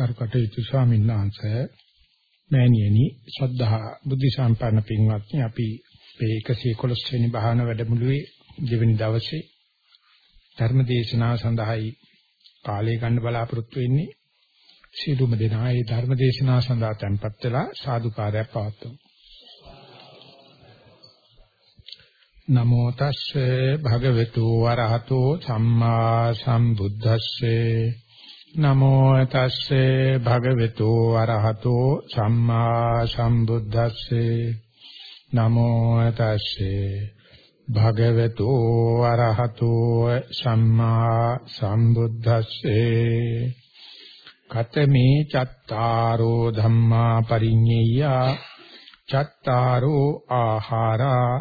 කරුකටයුතු ස්වාමීන් වහන්සේ මෑණියනි ශ්‍රද්ධා බුද්ධ සම්පන්න පින්වත්නි අපි මේ 111 වෙනි භාවනා වැඩමුළුවේ දෙවෙනි දවසේ ධර්ම දේශනාව සඳහායි කාලය ගන්න බලාපොරොත්තු වෙන්නේ. සියලුම දෙනා ඒ ධර්ම දේශනාව සඳහා tempත් වෙලා සාදුකාරයක් පවත්වමු. නමෝ තස්සේ භගවතු වරහතෝ සම්මා සම්බුද්දස්සේ නමෝ තස්සේ භගවතු අරහතෝ සම්මා සම්බුද්දස්සේ. නමෝ තස්සේ භගවතු අරහතෝ සම්මා සම්බුද්දස්සේ. කතමේ චත්තාරෝ ධම්මා පරිඤ්ඤය. චත්තාරෝ ආහාරා.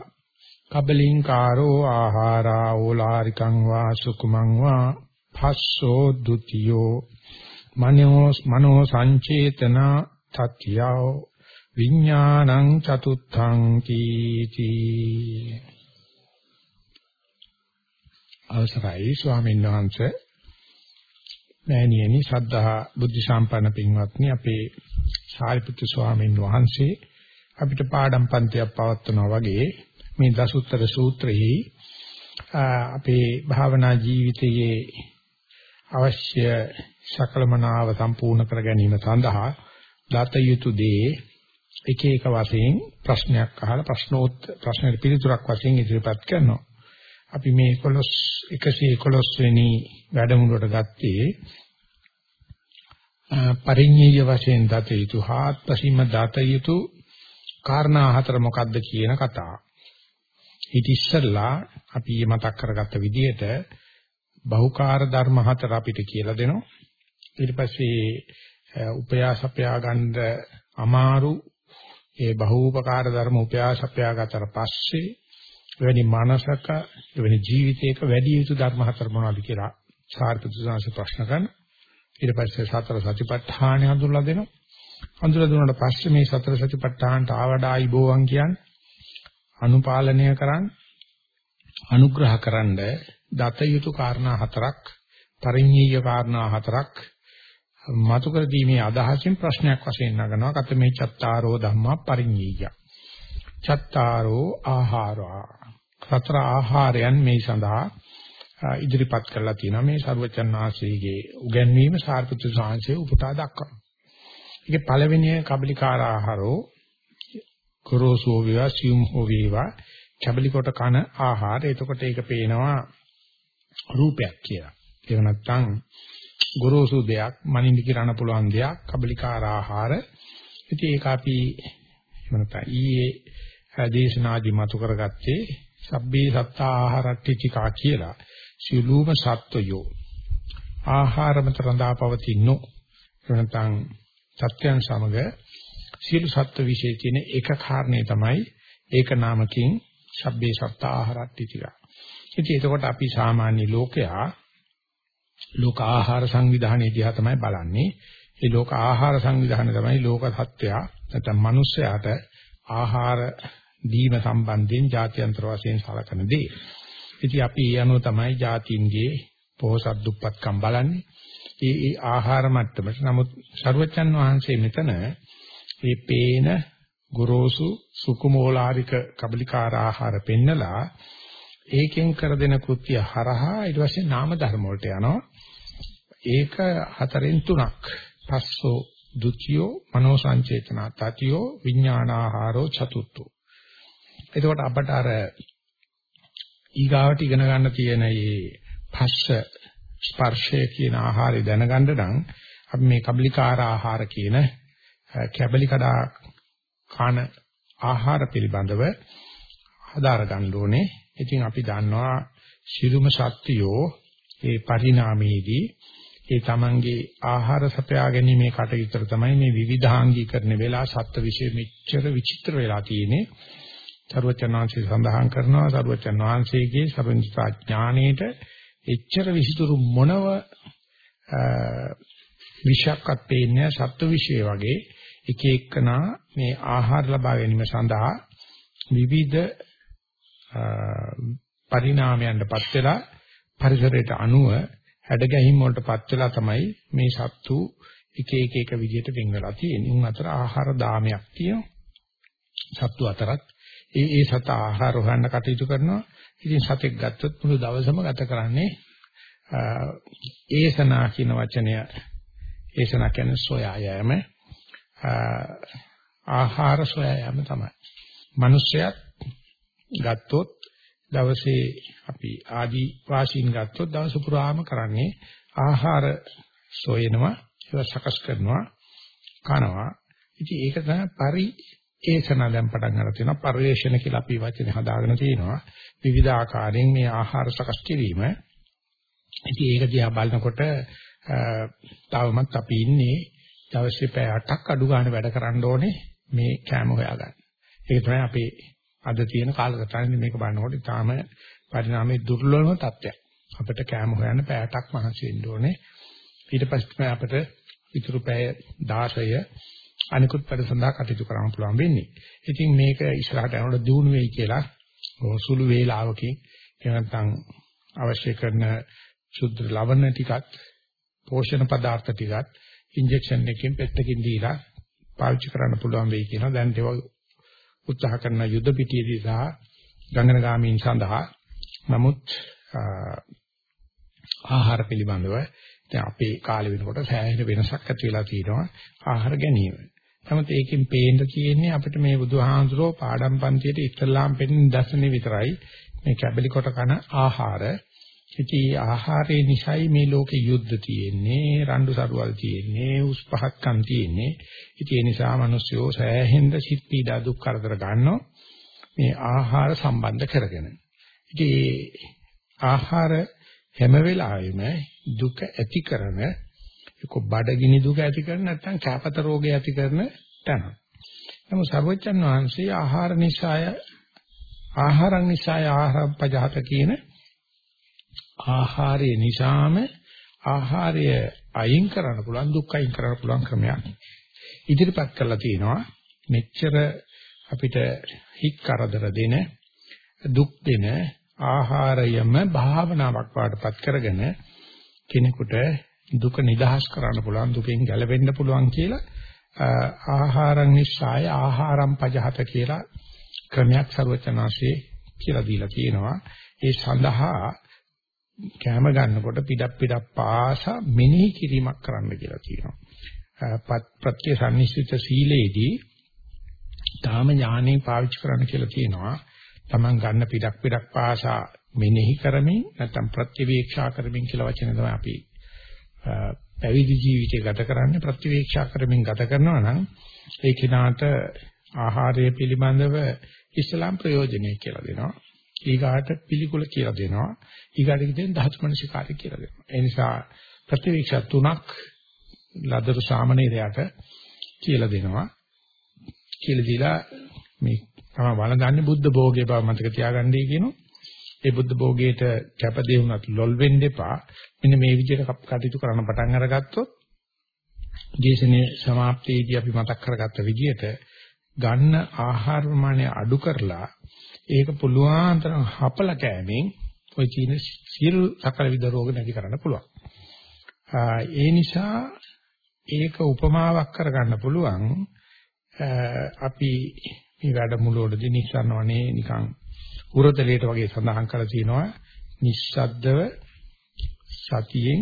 කබලින්කාරෝ ආහාරා. ඕලාරිකං වා සුකුමං වා. පස්සෝ ဒ ුතියෝ මනෝ මනෝ සංචේතන තත්‍යෝ විඥානං චතුත්ථං කීති. අවසරයි ස්වාමීන් වහන්සේ. මෑණියනි ශ්‍රද්ධා බුද්ධ සම්පන්න පින්වත්නි අපේ සාරිපුත්තු ස්වාමීන් වහන්සේ අපිට පාඩම් පන්තියක් පවත්වනවා වගේ මේ දසුත්තර සූත්‍රයේ අපේ භාවනා ජීවිතයේ අවශ්‍ය සකලමනාව සම්පූර්ණ කර ගැනීම සඳහා දත යුතු දේ එක එක වශයෙන් ප්‍රශ්නයක් අහලා ප්‍රශ්නෝත් ප්‍රශ්නෙට පිළිතුරක් වශයෙන් ඉදිරිපත් කරනවා. අපි මේ 11 111 වෙනි වැඩමුළුවට ගත්තේ පරිඤ්ඤය වශයෙන් දත යුතු හාත්පසින්ම දත යුතු කාරණා හතර මොකක්ද කියන කතාව. ඊට ඉස්සෙල්ලා අපි මතක් කරගත්ත විදිහට බහුකාර්ය ධර්ම හතර අපිට කියලා දෙනවා. ඊට පස්සේ උපයාසපයා ගන්න අමාරු ඒ බහූපකාර ධර්ම උපයාසපයා ගතට පස්සේ එවැනි මානසක එවැනි ජීවිතයක වැඩි යුතු ධර්ම හතර මොනවද කියලා සාර්ථක සංස ප්‍රශ්න කරන. ඊට පස්සේ සතර සතිපට්ඨාන හඳුන්ලා දෙනවා. හඳුන්ලා දුන්නාට පස්සේ මේ සතර සතිපට්ඨානට ආවඩායි බෝවන් කියන්නේ අනුපාලනය කරන්න අනුග්‍රහ කරන්නේ දත යුතු කාරණා හතරක් පරිඤ්ඤීය කාරණා හතරක් මතු කර දීමේ අදහසින් ප්‍රශ්නයක් වශයෙන් නගනවා කතමේ චත්තාරෝ ධම්මා පරිඤ්ඤීය චත්තාරෝ ආහාරා සතර ආහාරයන් මේ සඳහා ඉදිරිපත් කරලා තියෙනවා මේ සර්වචන් ආශ්‍රීගේ උගන්වීම සාර්පුත්‍ර සාංශයේ උපුටා දක්වනවා. ඒකේ පළවෙනි කබලිකාර ආහාරෝ කුරෝසෝ වේවා සියුම් හෝ වේවා කබලි කොට කන ආහාර. එතකොට ඒක පේනවා රූපයක් කියලා. ඒක නැත්තම් ගොරෝසු දෙයක්, මනින්න කිරණ පුළුවන් දෙයක්, කබලිකාර ආහාර. ඉතින් ඒක අපි එවනත ඊයේ දේශනාදි මතු කරගත්තේ සබ්බේ සත්තා ආහාරට්ටිචිකා කියලා. සියලුම සත්වයෝ ආහාර මත රඳා පවතිනෝ එවනතම් සත්‍යයන් සමග සියලු සත්ව විශේෂ තියෙන එක කාරණේ තමයි ඒක නාමකින් සබ්බේ සත්තා ආහාරට්ටිචිකා. ඉතින් එතකොට අපි සාමාන්‍ය ලෝකයා ලෝක ආහාර සංවිධානයේ දිහා තමයි බලන්නේ. ඒ ලෝක ආහාර සංවිධානය තමයි ලෝක සත්‍යය නැත්නම් මිනිස්යාට ආහාර දීම සම්බන්ධයෙන් ජාත්‍යන්තර වශයෙන් සලකන දේ. ඉතින් අපි ඒ අනුව තමයි ජාතීන්ගේ පොහොසත් දුප්පත්කම් බලන්නේ. ඒ ඒ ආහාර මට්ටමට. නමුත් සරුවචන් වහන්සේ මෙතන මේ පේන ගොරෝසු සුකුමෝලාරික කබලිකාර ආහාර පෙන්නලා ඒකෙන් කර දෙන කෘත්‍ය හරහා ඊට පස්සේ නාම ධර්ම වලට යනවා. ඒක හතරෙන් තුනක්. පස්සෝ ဒ ුතියෝ මනෝ සංචේතනා තතියෝ විඥානාහාරෝ චතුත්ථෝ. එතකොට අපට අර ඊගාවට ඉගෙන ගන්න තියෙන මේ පස්ස ස්පර්ශය කියන ආහාරය දැනගන්න නම් අපි මේ කබලිකාර ආහාර කියන කැබලිකඩා කන ආහාර පිළිබඳව හදාර ගන්න ඕනේ. ඉතින් අපි දන්නවා ශිරුම ශක්තියෝ ඒ පරිණාමයේදී ඒ තමන්ගේ ආහාර සපයා ගැනීමේ කටයුතු තමයි මේ විවිධාංගීකරණ වෙලා සත්ත්ව විශේෂ මෙච්චර විචිත්‍ර වෙලා තියෙන්නේ. සර්වචනාංශය සඳහන් කරනවා සර්වචනාංශයේගේ සර්වඥතා ඥාණයට එච්චර විසිතුරු මොනව විශක්වත් පේන්නේ සත්ත්ව විශේෂ වගේ එක එකනා මේ ආහාර ලබා ගැනීම සඳහා විවිධ පරිණාමයන්ටපත් වෙලා පරිසරයට අනුව හැඩ ගැහිම් වලටපත් වෙලා තමයි මේ සත්තු එක එක එක විදිහට වෙන් වෙලා තියෙනවා. උන් අතර ආහාර දාමයක් තියෙනවා. සත්තු අතරත් ඒ ඒ සත ආහාර හොයන්න කටයුතු කරනවා. ඉතින් සතෙක් ගත්තොත් මුළු දවසම ගත කරන්නේ ඒසනා කියන වචනය ඒසනා කියන්නේ සොයා යෑම ආහාර සොයා යෑම තමයි. මිනිස්සයත් ගත්තොත් දවසේ අපි ආදි වාසීන් ගත්තොත් දවස පුරාම කරන්නේ ආහාර සොයනවා ඒවා සකස් කරනවා කනවා. ඉතින් ඒක තමයි පරි ඒසන දැන් පටන් ගන්න තියෙනවා. පරිවේෂණ කියලා අපි වචනේ හදාගෙන තියෙනවා. විවිධ ආකාරයෙන් මේ ආහාර සකස් කිරීම. ඉතින් ඒක දිහා බලනකොට තවමත් අපි ඉන්නේ දවසේ පැය 8ක් අඩු ගන්න වැඩ කරන්න ඕනේ මේ කෑම හොයාගන්න. ඒක තමයි අපේ අද තියෙන කාලසටහනේ මේක බලනකොට ඊටාම පරිණාමයේ දුර්වලම තත්ත්වයක්. අපිට කෑම හොයන්න පැය 8ක් මහන්සි වෙන්න ඕනේ. ඊට පස්සේ තමයි අපිට ඉතුරු පැය 16 අනිකුත් වැඩ සඳහා කටයුතු කරන්න පුළුවන් වෙන්නේ. ඉතින් මේක ඉස්සරහට යනකොට දිනු වෙයි කියලා සුළු වේලාවකින් එහෙම නැත්නම් අවශ්‍ය කරන සුද්ධ ලවණ ටිකත් පෝෂණ පදාර්ථ ටිකත් ඉන්ජෙක්ෂන් එකකින් පෙත්තකින් දීලා පාවිච්චි කරන්න පුළුවන් වෙයි කියනවා. දැන් ඒක උත්සාහ කරන යුද පිටියේදී සහ ගංගනගාමීන් සඳහා නමුත් ආහාර පිළිබඳව දැන් අපේ කාලේ වෙනකොට සෑහෙන වෙනසක් ඇති වෙලා තියෙනවා ආහාර ගැනීම. නමුත් ඒකෙන් පේන්න තියෙන්නේ අපිට මේ බුදුහාමුදුරෝ පාඩම් පන්තියේ ඉස්ලාම් පෙන්න දර්ශනේ විතරයි මේ කැබලි කොට කන ආහාර. ඉතින් ආහාරයේ නිසයි මේ ලෝකේ යුද්ධ තියෙන්නේ, රණ්ඩු සරුවල් තියෙන්නේ, උස් පහත්කම් තියෙන්නේ. ඉතින් ඒ නිසා මිනිස්සුયો සෑහෙන සිත් පීඩා දුක් කරදර ගන්නවා මේ ආහාර සම්බන්ධ කරගෙන. ඉතින් ආහාර හැම වෙලාවෙම දුක ඇති කරන ඒක බඩගිනි දුක ඇති කරන නැත්නම් කැපත රෝගය ඇති කරන තැන. නමුත් සර්වචන් වහන්සේ ආහාර නිසාය ආහාරං නිසාය ආහාර පජහත කියන ආහාරය නිසාම ආහාරය අයින් කරන්න පුළුවන් දුක් අයින් කරන්න පුළුවන් ක්‍රමයක්. ඉදිරිපත් කරලා තිනවා මෙච්චර අපිට හිත් කරදර දෙන දුක් දෙන ආහාරයම භාවනාවක් වාටපත් කරගෙන කෙනෙකුට දුක නිදහස් කරන්න පුළුවන් දුකෙන් ගැලවෙන්න පුළුවන් කියලා ආහාරං නිස්සාය ආහාරම් පජහත කියලා ක්‍රමයක් ਸਰවචනාසේ කියලා දීලා තියෙනවා. ඒ සඳහා කැම ගන්නකොට පිටක් පිටක් පාසා මෙනෙහි කිරීමක් කරන්න කියලා කියනවා. ප්‍රත්‍ය සම්නිශ්චිත සීලේදී තාම ඥානෙ පාවිච්චි කරන්න කියලා තියෙනවා Taman ගන්න පිටක් පිටක් පාසා මෙනෙහි කරමින් නැත්නම් ප්‍රතිවීක්ෂා කරමින් කියලා වචන තමයි අපි පැවිදි ජීවිතය ගත කරන්නේ. ප්‍රතිවීක්ෂා කරමින් ගත කරනවා නම් ඒ කිනාට ආහාරය පිළිබඳව ඉස්ලාම් ප්‍රයෝජනෙයි කියලා දෙනවා. ඊගාට පිළිකුල කියලා දෙනවා. ඊගාට කියන ධාතු මනසිකාරය කියලා දෙනවා. ඒ නිසා ප්‍රතිවීක්ෂා තුනක් ලදරු සාමණේරයට කියලා දෙනවා. කියලා දීලා මේ තමයි වළඳන්නේ බුද්ධ භෝගේ බව මතක තියාගන්නයි කියනවා. ඒ බුද්ධ භෝගයට කැපදේ වුණත් ලොල් වෙන්න එපා. මෙන්න මේ විදිහට කටයුතු කරන්න පටන් අරගත්තොත් දේශනේ સમાප්තියේදී අපි මතක් කරගත්ත විදිහට ගන්න ආහාර ප්‍රමාණය අඩු කරලා ඒක පුළුවන් තරම් හපල කෑමෙන් ওই චීන සියලු සකල විද රෝග නැති කරන්න පුළුවන්. ඒ නිසා ඒක උපමාවක් කරගන්න පුළුවන් අපි මේ වැඩමුළුවේදී නිස්සාරණවනේ නිකන් උරතලයට වගේ සඳහන් කරලා තියෙනවා නිස්සද්දව සතියෙන්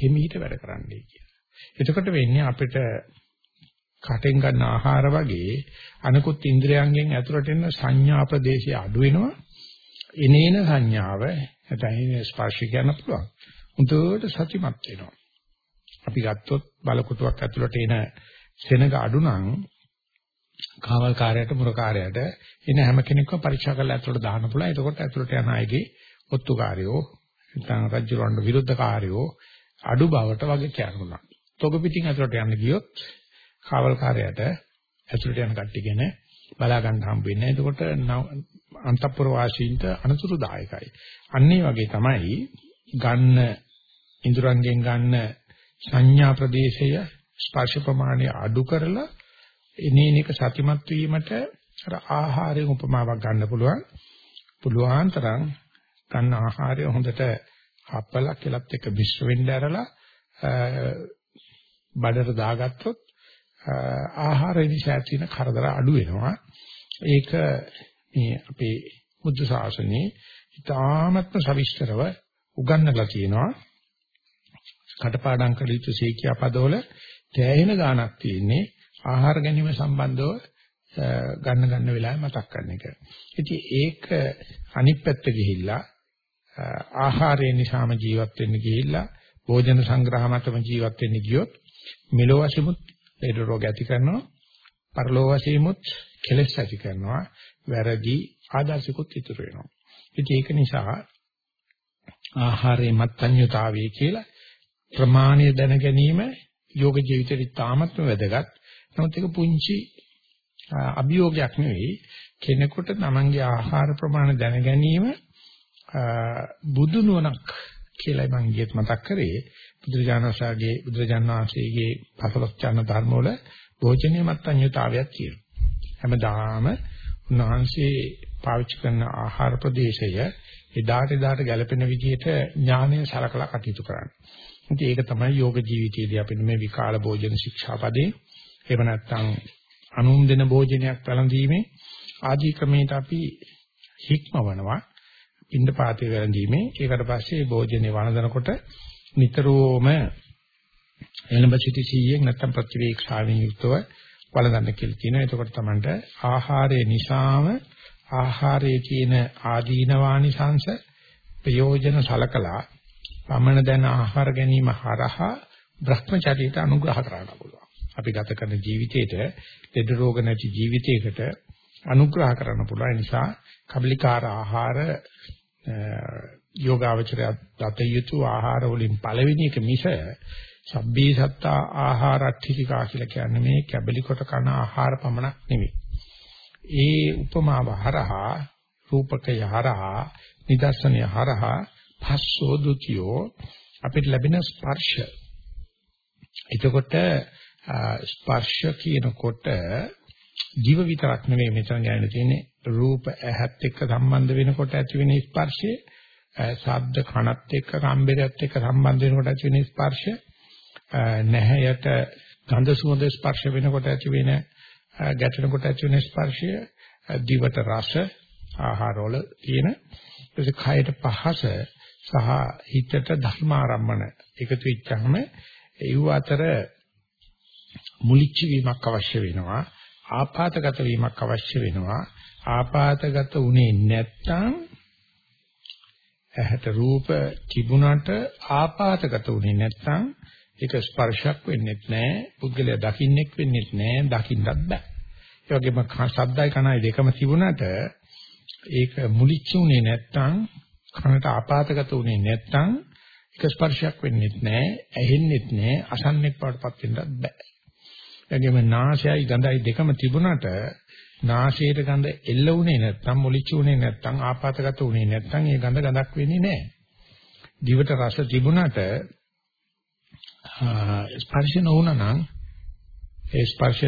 හිමීට වැඩ කරන්නයි කියලා. එතකොට වෙන්නේ අපිට කටෙන් ගන්න ආහාර වගේ අනිකුත් ඉන්ද්‍රයන්ගෙන් ඇතුළට එන සංඥා ප්‍රදේශය අඩු වෙනවා. එනේන සංඥාව නැත්නම් ස්පර්ශ කරන්න පුළුවන්. උන්ට සතිමත් වෙනවා. අපි ගත්තොත් බලකොටුවක් ඇතුළට එන සෙනග අඩු නම් කාවල් කාර්යයට මුරකාරයට එන හැම කෙනෙක්ම පරීක්ෂා කරලා ඇතුළට දාන්න පුළුවන්. එතකොට ඇතුළට යන අයගේ ඔත්තුකාරයෝ නැත්නම් රජුරවන්ට විරුද්ධකාරයෝ අඩු බවට වගේ කියනවා. තොග පිටින් ඇතුළට යන්න ගියොත් කාවල් කාර්යයට ඇතුළට යන කට්ටියගෙන බලා ගන්න හම්බ වෙන්නේ. එතකොට අන්තපුර වාසීන්ට අනතුරුදායකයි. අන්න වගේ තමයි ගන්න ඉඳුරංගෙන් ගන්න සංඥා ප්‍රදේශය ස්පර්ශ ප්‍රමාණය අඩු කරලා එනේන එක සතිමත් වීමට අර ආහාරයෙන් උපමාවක් ගන්න පුළුවන්. පුළුවන් තරම් ගන්න ආහාරය හොඳට හපලා කෙලත් එක්ක මිශ්‍ර වෙන්න ඇරලා බඩට දාගත්තොත් ආහාර නිසා ඇති වෙන කරදර අඩු වෙනවා. ඒක මේ අපේ බුද්ධ ශාසනයේ ඉතාමත්ම සවිස්තරව උගන්වලා තියෙනවා. කටපාඩම් කළ යුතු සීකියා පදවල තෑහෙන ගාණක් තියෙන්නේ ආහාර ගැනීම සම්බන්ධව ගන්න ගන්න වෙලාවෙ මතක් කරන එක. ඉතින් ඒක අනිත් පැත්ත ගිහිල්ලා ආහාරය නිසාම ජීවත් වෙන්න ගිහිල්ලා භෝජන සංග්‍රහ මතම ජීවත් වෙන්න ගියොත් මෙලෝ වශයෙන්මුත් ලෙඩ රෝග ඇති කරනවා පරලෝ වශයෙන්මුත් කෙලස් ඇති කරනවා වැරදි ආදර්ශිකුත් ඉතුරු වෙනවා. ඉතින් ඒක නිසා ආහාරයේ මත්ඤ්‍යතාවය කියලා ප්‍රමාණය දැන ගැනීම යෝග ජීවිතේ තාමත්ම වැදගත්. නමුත් ඒක පුංචි අභියෝගයක් නෙවෙයි කෙනෙකුට තමන්ගේ ආහාර ප්‍රමාණය දැන ගැනීම බුදු නුවණක් කියලා මම ඊයේත් මතක් කරේ බුදුරජාණන්සාගේ බුදුරජාණන්සේගේ පසලොස්චන ධර්ම වල භෝජනීය මත්ඤ්‍යතාවයක් තියෙනවා. හැමදාම උන්වහන්සේ පාවිච්චි කරන ආහාර ප්‍රදේශය එදාට එදාට ගැලපෙන විදිහට ඥානය සලකලා කටයුතු කරන්න. ඉතින් ඒක තමයි යෝග ජීවිතයේදී අපිට මේ විකාල භෝජන ශික්ෂාපදේ එහෙම නැත්නම් අනුන් දෙන භෝජනයක් පැළඳීමේ ආදී ක්‍රමයට අපි හික්මවනවා පින්ඳ පාතේ වැළඳීමේ ඒකට පස්සේ භෝජනේ වළඳනකොට නිතරම එළඹ සිටි සීයෙන් නැත්නම් ප්‍රතිවේක්ෂාවෙන් යුක්තව වළඳන්න කියලා කියනවා. එතකොට තමන්ට ආහාරය නිසාම ආහාරයේ තියෙන ආදීනවානිසංශ ප්‍රයෝජන සලකලා පමණ දැන ආහාර ගැනීම හරහා භ්‍රමචර්යයට අනුග්‍රහ කරන්න පුළුවන්. අපි ගත කරන ජීවිතේට ලෙඩ රෝග නැති ජීවිතයකට අනුග්‍රහ කරන්න පුළුවන්. නිසා කබලිකාර ආහාර යෝගාවචරය දත යුතු ආහාර වලින් පළවෙනි එක මිස සබ්බේ සත්තා ආහාරට්ඨිකා කියලා කියන්නේ මේ කැබලි කොට කන ආහාර පමණක් නෙවෙයි. ඒ උපමාව හරහා රූපකය හරහා නිදර්ශනය හරහා පස්සෝ ဒ ුතියෝ අපිට ලැබෙන ස්පර්ශ. එතකොට ස්පර්ශ කියනකොට ජීව විතරක් නෙවෙයි මෙතන ගැන තියෙන්නේ රූප ඇහත් එක්ක සම්බන්ධ වෙනකොට ඇති වෙන ස්පර්ශය, ශබ්ද කනත් එක්ක කම්බරයත් එක්ක සම්බන්ධ වෙනකොට ඇති වෙන ස්පර්ශය, නැහැයට ගන්ධ සුවඳ ස්පර්ශ වෙනකොට ඇති වෙන ගැටෙනකොට ඇති වෙන ස්පර්ශය, දිවට රස ආහාරවල තියෙන. ඊට කයට පහස සහ හිතට ධර්මාරම්මන එකතු වෙච්චාම ඒව අතර මුලිච්ච වීමක් අවශ්‍ය වෙනවා ආපాతගත වීමක් අවශ්‍ය වෙනවා. ආපాతගත උනේ නැත්තම් ඇහැට රූප තිබුණට ආපాతගත උනේ නැත්තම් ඒක ස්පර්ශයක් වෙන්නේ නැහැ පුද්ගලයා දකින්නෙක් වෙන්නේ නැහැ දකින්නත් බෑ. ඒ වගේම ශබ්දයි කනයි දෙකම තිබුණට ඒක මුලිච්ච උනේ නැත්තම් කනට ආපాతගත උනේ නැත්තම් ඒක ස්පර්ශයක් වෙන්නේ නැහැ ඇහෙන්නේ නැහැ අසන්නෙක් වඩපත් වෙන්නත් බෑ. එගේම නාසයයි ගඳයි දෙකම තිබුණට නාසයේට ගඳ එල්ල වුණේ නැත්නම් මොලිච්ච වුණේ නැත්නම් ආපాతගත වුණේ නැත්නම් ඒ ගඳ ගඳක් වෙන්නේ නැහැ. දිවට රස තිබුණට ස්පර්ශ නොවුණනම් ඒ ස්පර්ශ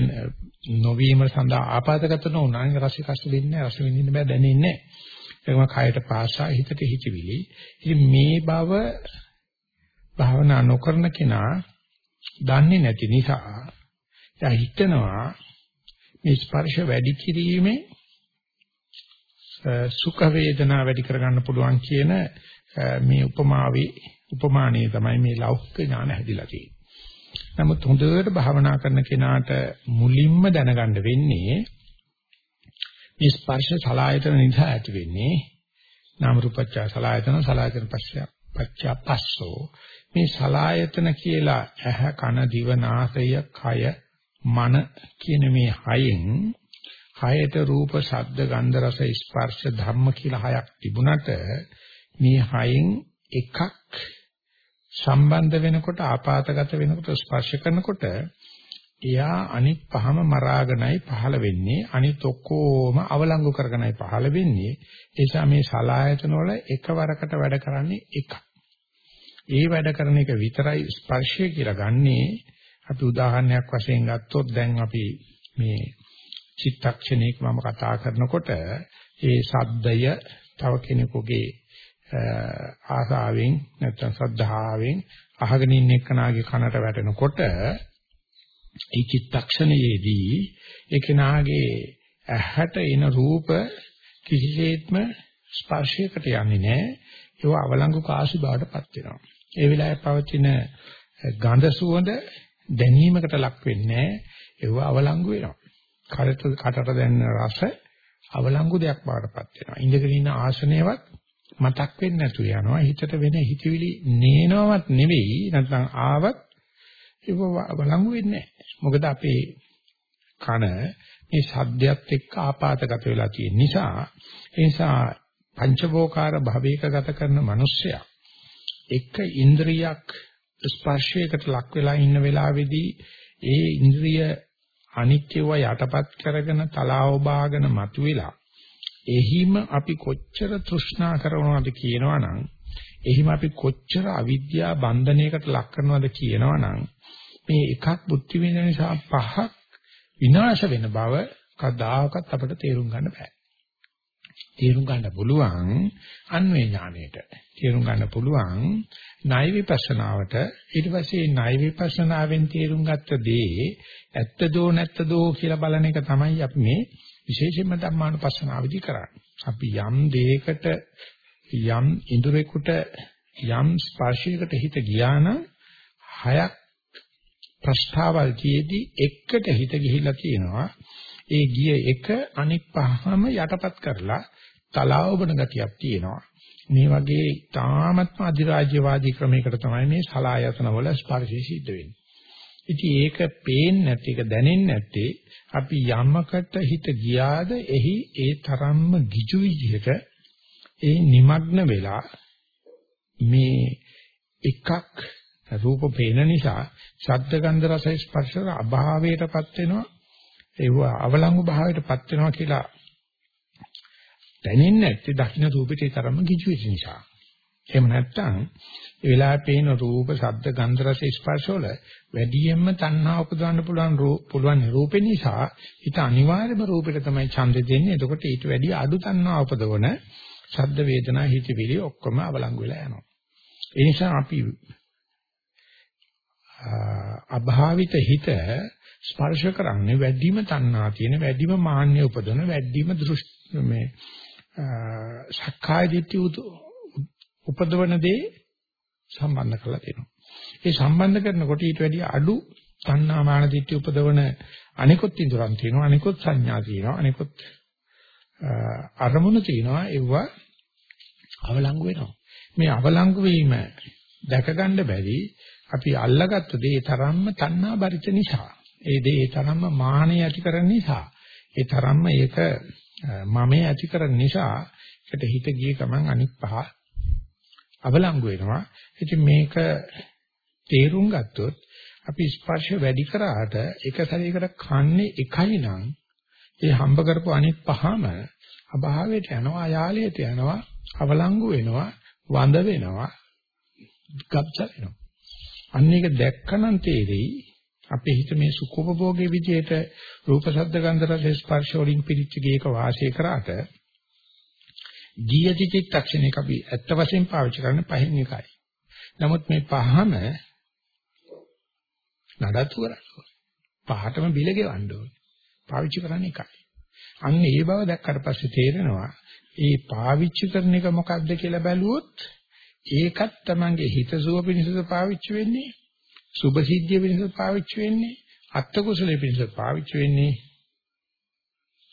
නොවීම සඳහා ආපాతගත නොවුණාම රස කෂ්ට දෙන්නේ නැහැ. රස විඳින්න බෑ දැනෙන්නේ නැහැ. ඒකම කයට පාසා හිතට හිතවිලි. ඉතින් මේ බව භාවනා නොකරන කෙනා දන්නේ නැති නිසා එයා හිතනවා මේ ස්පර්ශ වැඩි කිරීමේ සුඛ වේදනා වැඩි කරගන්න පුළුවන් කියන මේ උපමාවේ උපමානයේ තමයි මේ ලෞකික ඥාන හැදිලා තියෙන්නේ. නමුත් හොඳට භාවනා කරන කෙනාට මුලින්ම දැනගන්න වෙන්නේ මේ ස්පර්ශ සලායතන නිසා ඇති වෙන්නේ නාම රූපච්ඡා සලායතන සලායතන පස්ස පච්චා පස්සෝ මේ සලායතන කියලා ඇහ කන දිව නාසය කය මන කියන මේ හයෙන් හයට රූප ශබ්ද ගන්ධ රස ස්පර්ශ ධම්ම කියලා හයක් තිබුණට මේ හයෙන් එකක් සම්බන්ධ වෙනකොට ආපాతගත වෙනකොට ස්පර්ශ කරනකොට එයා අනිත් පහම මරාගෙනයි පහළ වෙන්නේ. අනිත් ඔක්කොම අවලංගු කරගෙනයි පහළ වෙන්නේ. ඒ නිසා මේ සලායතන වල එකවරකට වැඩ කරන්නේ එකක්. ඒ වැඩ කරන එක විතරයි ස්පර්ශය කියලා ගන්නේ. අපි උදාහරණයක් වශයෙන් ගත්තොත් දැන් අපි මේ චිත්තක්ෂණයක මම කතා කරනකොට ඒ සද්දය තව කෙනෙකුගේ ආසාවෙන් නැත්නම් සද්ධාවෙන් අහගෙන ඉන්න එක්කනාගේ කනට වැටෙනකොට ඒ චිත්තක්ෂණයේදී ඒ කෙනාගේ ඇහැට එන රූප කිසිසේත්ම ස්පර්ශයකට යන්නේ නැහැ. ඒව අවලංගු කාසු බවටපත් වෙනවා. ඒ වෙලාවේ පවතින ගඳ සුවඳ දැනීමකට ලක් වෙන්නේ නැහැ. ඒව අවලංගු වෙනවා. කටට කටට දැනෙන රස අවලංගු දෙයක් බවටපත් වෙනවා. ඉඳගෙන ඉන්න ආසනයවත් මතක් වෙන්නේ නැතු යනවා. හිතට වෙන හිතවිලි නේනවත් නෙවෙයි. නැත්නම් ආවත් ඒක අවලංගු වෙන්නේ නැහැ. මොකද අපේ කන මේ සද්දයක් එක්ක ආපాతගත වෙලා තියෙන නිසා ඒ නිසා පංචවෝකාර භවයක ගත කරන මිනිස්සයා එක ඉන්ද්‍රියක් ස්පර්ශයකට ලක් වෙලා ඉන්න වෙලාවේදී ඒ ඉන්ද්‍රිය අනිත්‍යව යටපත් කරගෙන තලාව බාගෙන මතුවෙලා එහිම අපි කොච්චර තෘෂ්ණා කරනවද කියනවනම් එහිම අපි කොච්චර අවිද්‍යා බන්ධනයකට ලක් කරනවද කියනවනම් මේ එකක් බුද්ධි විඳින නිසා පහක් විනාශ වෙන බව කදාකත් අපිට තේරුම් ගන්න බෑ. තේරුම් ගන්න පුළුවන් අන්වේ ඥාණයට. තේරුම් ගන්න පුළුවන් ණය විපස්සනාවට. ඊට පස්සේ ණය විපස්සනාවෙන් තේරුම් ගත්ත දේ ඇත්තදෝ නැත්තදෝ කියලා බලන එක තමයි අපි මේ විශේෂයෙන්ම ධම්මානුපස්සනාවේදී කරන්නේ. අපි යම් දෙයකට යම් ඉඳුරේකට යම් ස්පර්ශයකට හිත ගියා නම් හයක් ප්‍රස්තාවල් තියේදී එකට හිත ගිහිලා තියෙනවා. ඒ ගිය එක අනික් පහම යටපත් කරලා තලාවබන ගතියක් තියෙනවා. මේ වගේ තාමත්ම අධිරාජ්‍යවාදී ක්‍රමයකට තමයි මේ සලායතන වල ස්පර්ශය සිද්ධ වෙන්නේ. ඉතින් ඒක පේන්නේ නැති එක දැනෙන්නේ නැත්තේ අපි යමකට හිත ගියාද එහි ඒ තරම්ම ගිජු විදිහට ඒ নিমগ্ন වෙලා මේ එකක් රූප පේන නිසා ශබ්ද ගන්ධ රස ස්පර්ශ අභාවයටපත් වෙනවා ඒව අවලංගු භාවයටපත් වෙනවා කියලා දැනෙන්නේ නැති දකින්න රූපිතේ තරම කිචු වෙච්ච නිසා. එහෙම නැත්නම් ඒ වෙලාවේ පේන රූප ශබ්ද ගන්ධ රස ස්පර්ශ වල වැඩියෙන්ම තණ්හා උපදවන්න පුළුවන් පුළුවන් රූපේ නිසා හිත අනිවාර්යයෙන්ම රූපෙට තමයි ඡන්දෙ දෙන්නේ. එතකොට ඊට වැඩිය අඩු තණ්හා උපදවන ශබ්ද වේදනා හිතවිලි ඔක්කොම අවලංගු වෙලා යනවා. ඒ නිසා අපි අභාවිත හිත ස්පර්ශ කරන්නේ වැඩිම තණ්හා තියෙන වැඩිම මාන්නය උපදවන වැඩිම දෘෂ්ටි මේ සක්කාය දිට්ඨිය උපදවන දේ සම්බන්ධ කරලා තියෙනවා. ඒ සම්බන්ධ කරනකොට ඊට වැඩිය අඩු තණ්හා මාන දිට්ඨිය උපදවන අනිකුත් ඉදරන් තියෙනවා අනිකුත් සංඥා තියෙනවා අනිකුත් අරමුණු තියෙනවා ඒව අවලංගු වෙනවා. මේ අවලංගු වීම දැක ගන්න බැරි අපි අල්ලගත්ත දේ තරම්ම තණ්හා බරිත නිසා. ඒ දේ තරම්ම මානෙ ඇති කරන නිසා. ඒ තරම්ම ඒක මමයේ ඇති කරන නිසා ඒකට හිත ගිය ගමන් අනිත් පහ අවලංගු වෙනවා. ඉතින් මේක තේරුම් ගත්තොත් අපි ස්පර්ශ වැඩි කරාට එක සැරයකට කන්නේ එකයි නම් ඒ හම්බ කරපු අනිත් පහම අභාවයට යනවා ආයාලයට යනවා අවලංගු වෙනවා වඳ වෙනවා ගබ්ස වෙනවා අන්න ඒක දැක්කනම් තේරෙයි අපේ හිත මේ සුඛෝපභෝගයේ විදිහට රූප ශබ්ද ගන්ධ රස ස්පර්ශ වලින් පිරිච්ච ගේක වාසය කරාට ගියති චිත්තක්ෂණයක අපි ඇත්ත වශයෙන් පාවිච්චි කරන පහෙන් එකයි. නමුත් මේ පහම නඩත්තු කරන්න ඕනේ. පහටම බිල ගෙවන්න ඕනේ. පාවිච්චි කරන්න එකයි. අන්න ඒ බව දැක්කට පස්සේ තේරෙනවා ඒ පාවිච්චි කරන එක මොකක්ද කියලා බැලුවොත් ඒකත් Tamange හිතසුව පිණිසද පාවිච්චි වෙන්නේ සුභ සිද්ධිය පිණිසද පාවිච්චි වෙන්නේ අත්ත කුසලයේ පිණිසද පාවිච්චි වෙන්නේ.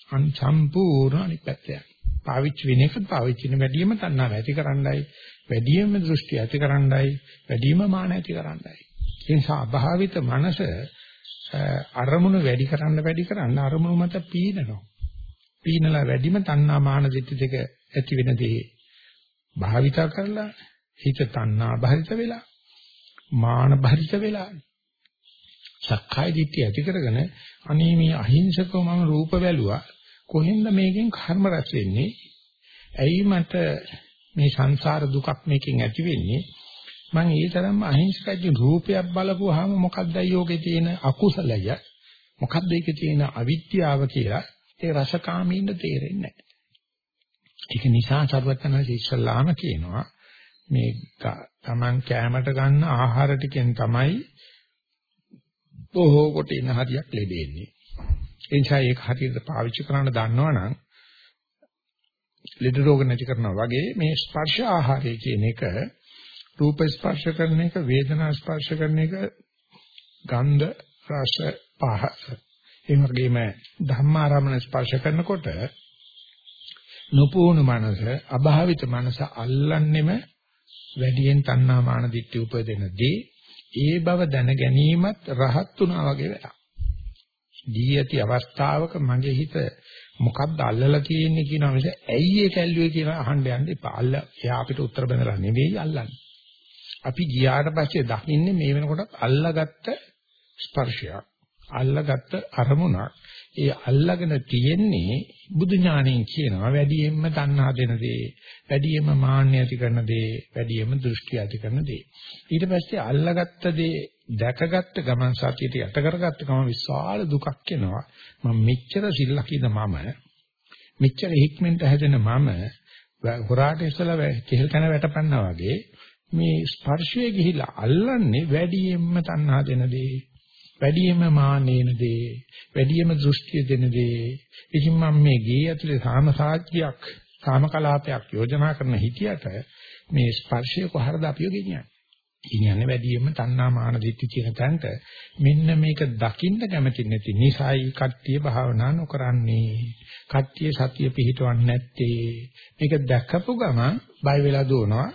අන් සම්පූර්ණ අනිත් පැත්තට පාවිච්චි වෙන එක පාවිච්චි වෙන වැඩිම තණ්හාව ඇති කරන්නයි වැඩිම දෘෂ්ටි ඇති කරන්නයි වැඩිම මාන ඇති කරන්නයි. ඒ නිසා අභාවිත මනස අරමුණු වැඩි කරන්න වැඩි කරන්න අරමුණු මත පීනනවා. පීනලා වැඩිම තණ්හා මාන දිට්ඨි දෙක ඇති වෙන දේ භාවිතා කරලා හිත තණ්හා බහිත වෙලා මාන බහිත වෙලා. සක්කාය දිට්ඨිය ඇති කරගෙන අනේ මේ අහිංසකව මම රූප බැලුවා. කොහෙන්ද මේකෙන් කර්ම රැස් වෙන්නේ? ඇයි මට මේ සංසාර දුකක් මේකෙන් ඇති වෙන්නේ? මම ඒ තරම්ම අහිංසකයි රූපයක් බලපුවාම මොකක්ද යෝගේ තියෙන අකුසලය? මොකක්ද ඒකේ තියෙන අවිද්‍යාව කියලා ඒ රසකාමීන්ද තේරෙන්නේ නැහැ. ඒක නිසා සර්වඥාන්සේ ඉස්සල්ලාම කියනවා මේ Taman කෑමට ගන්න ආහාර ටිකෙන් තමයි බොහෝ කොට ඉන්න හරියක් ලෙඩෙන්නේ. ඒ නිසා ඒක හරියට පාවිච්චි කරන්න දන්නවනම් ලෙඩ රෝග නැති කරනවා වගේ මේ ස්පර්ශ ආහාරය කියන එක රූප ස්පර්ශ කරන එක වේදනා ස්පර්ශ කරන එක ගන්ධ රස පහස ඒ වගේම ධම්මාරමණ ස්පර්ශ කරනකොට නුපුහුණු මනස අභාවිත මනස අල්ලන්නෙම වැඩියෙන් තණ්හා මාන දිට්ඨි උපදිනදී ඒ බව දැන ගැනීමත් රහත් වුණා වගේ වැඩක්. දී ඇති අවස්ථාවක මගේ හිත මොකක්ද අල්ලලා තියෙන්නේ කියනවා මිස ඇයි ඒක ඇල්ලුවේ කියලා අහන්න යන්න එපා. අල්ල එයා අපිට උත්තර බඳලා නෙවෙයි අල්ලන්නේ. අපි ගියාට පස්සේ දකින්නේ මේ වෙනකොට අල්ලාගත්ත ස්පර්ශයක්. අල්ලාගත්ත අරමුණක්. ඒ අල්ලාගෙන තියෙන්නේ බුදු ඥාණයෙන් කියනවා වැඩියෙන්ම තණ්හා දෙන දේ, වැඩියෙන්ම මාන්නය ඇති කරන දේ, වැඩියෙන්ම දෘෂ්ටි ඇති කරන දේ. ඊට පස්සේ අල්ලාගත්ත දේ දැකගත්ත ගමන් සතියට යට කරගත්ත ගමන් විශාල දුකක් එනවා. මම මෙච්චර සිල්ලකින්ද මම මෙච්චර හික්මෙන්ට හැදෙන මම හොරාට ඉස්සලා කෙහෙල් කන වැටපන්නා වගේ මේ ස්පර්ශයේ ගිහිලා අල්ලන්නේ වැඩියෙන්ම තණ්හා දෙන දේ වැඩියෙන්ම මානේන දේ වැඩියෙන්ම දෘෂ්ටිය දෙන දේ. ඉතින් මම මේ ගේ ඇතුලේ සාමසාච්චියක් කාමකලාපයක් යෝජනා කරන හිතියට මේ ස්පර්ශය කොහරද අපිව ගෙනියන්නේ ගෙනියන්නේ වැඩියෙන්ම තණ්හා මාන දිට්ඨි කියන තැනට මෙන්න මේක දකින්න කැමති නැති නිසායි කට්ටිය භාවනා නොකරන්නේ. කට්ටිය සතිය පිහිටවන්නේ නැත්තේ. මේක දැකපු ගමන් බය වෙලා දුවනවා.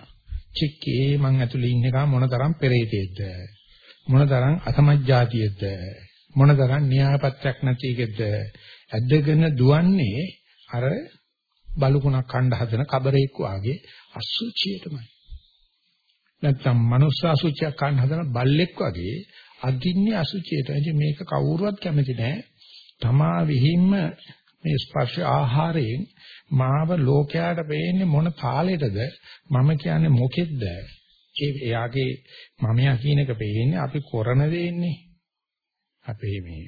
චික්කේ මං ඇතුලේ ඉන්න එක මොනතරම් පෙරේතෙක්ද? මොනතරම් අසමජ්ජාතියද මොනතරම් න්‍යායපත්‍යක් නැති එකද ඇදගෙන දුවන්නේ අර බලුකුණක් කණ්ඩ හදන කබරේක් වාගේ අසුචියටමයි නැත්තම් මනුස්ස අසුචියක් කණ්ඩ හදන බල්ලෙක් වගේ අදින්නේ අසුචියට. ඉතින් මේක කවුරුවත් කැමති නැහැ. තමා විහිම්ම මේ ස්පර්ශ ආහාරයෙන් මාව ලෝකයට පෙන්නේ මොන තාලෙටද මම කියන්නේ මොකෙද්ද ඒ එයාගේ මමයා කියන එක පෙන්නේ අපි කරන දෙන්නේ අපේ මේ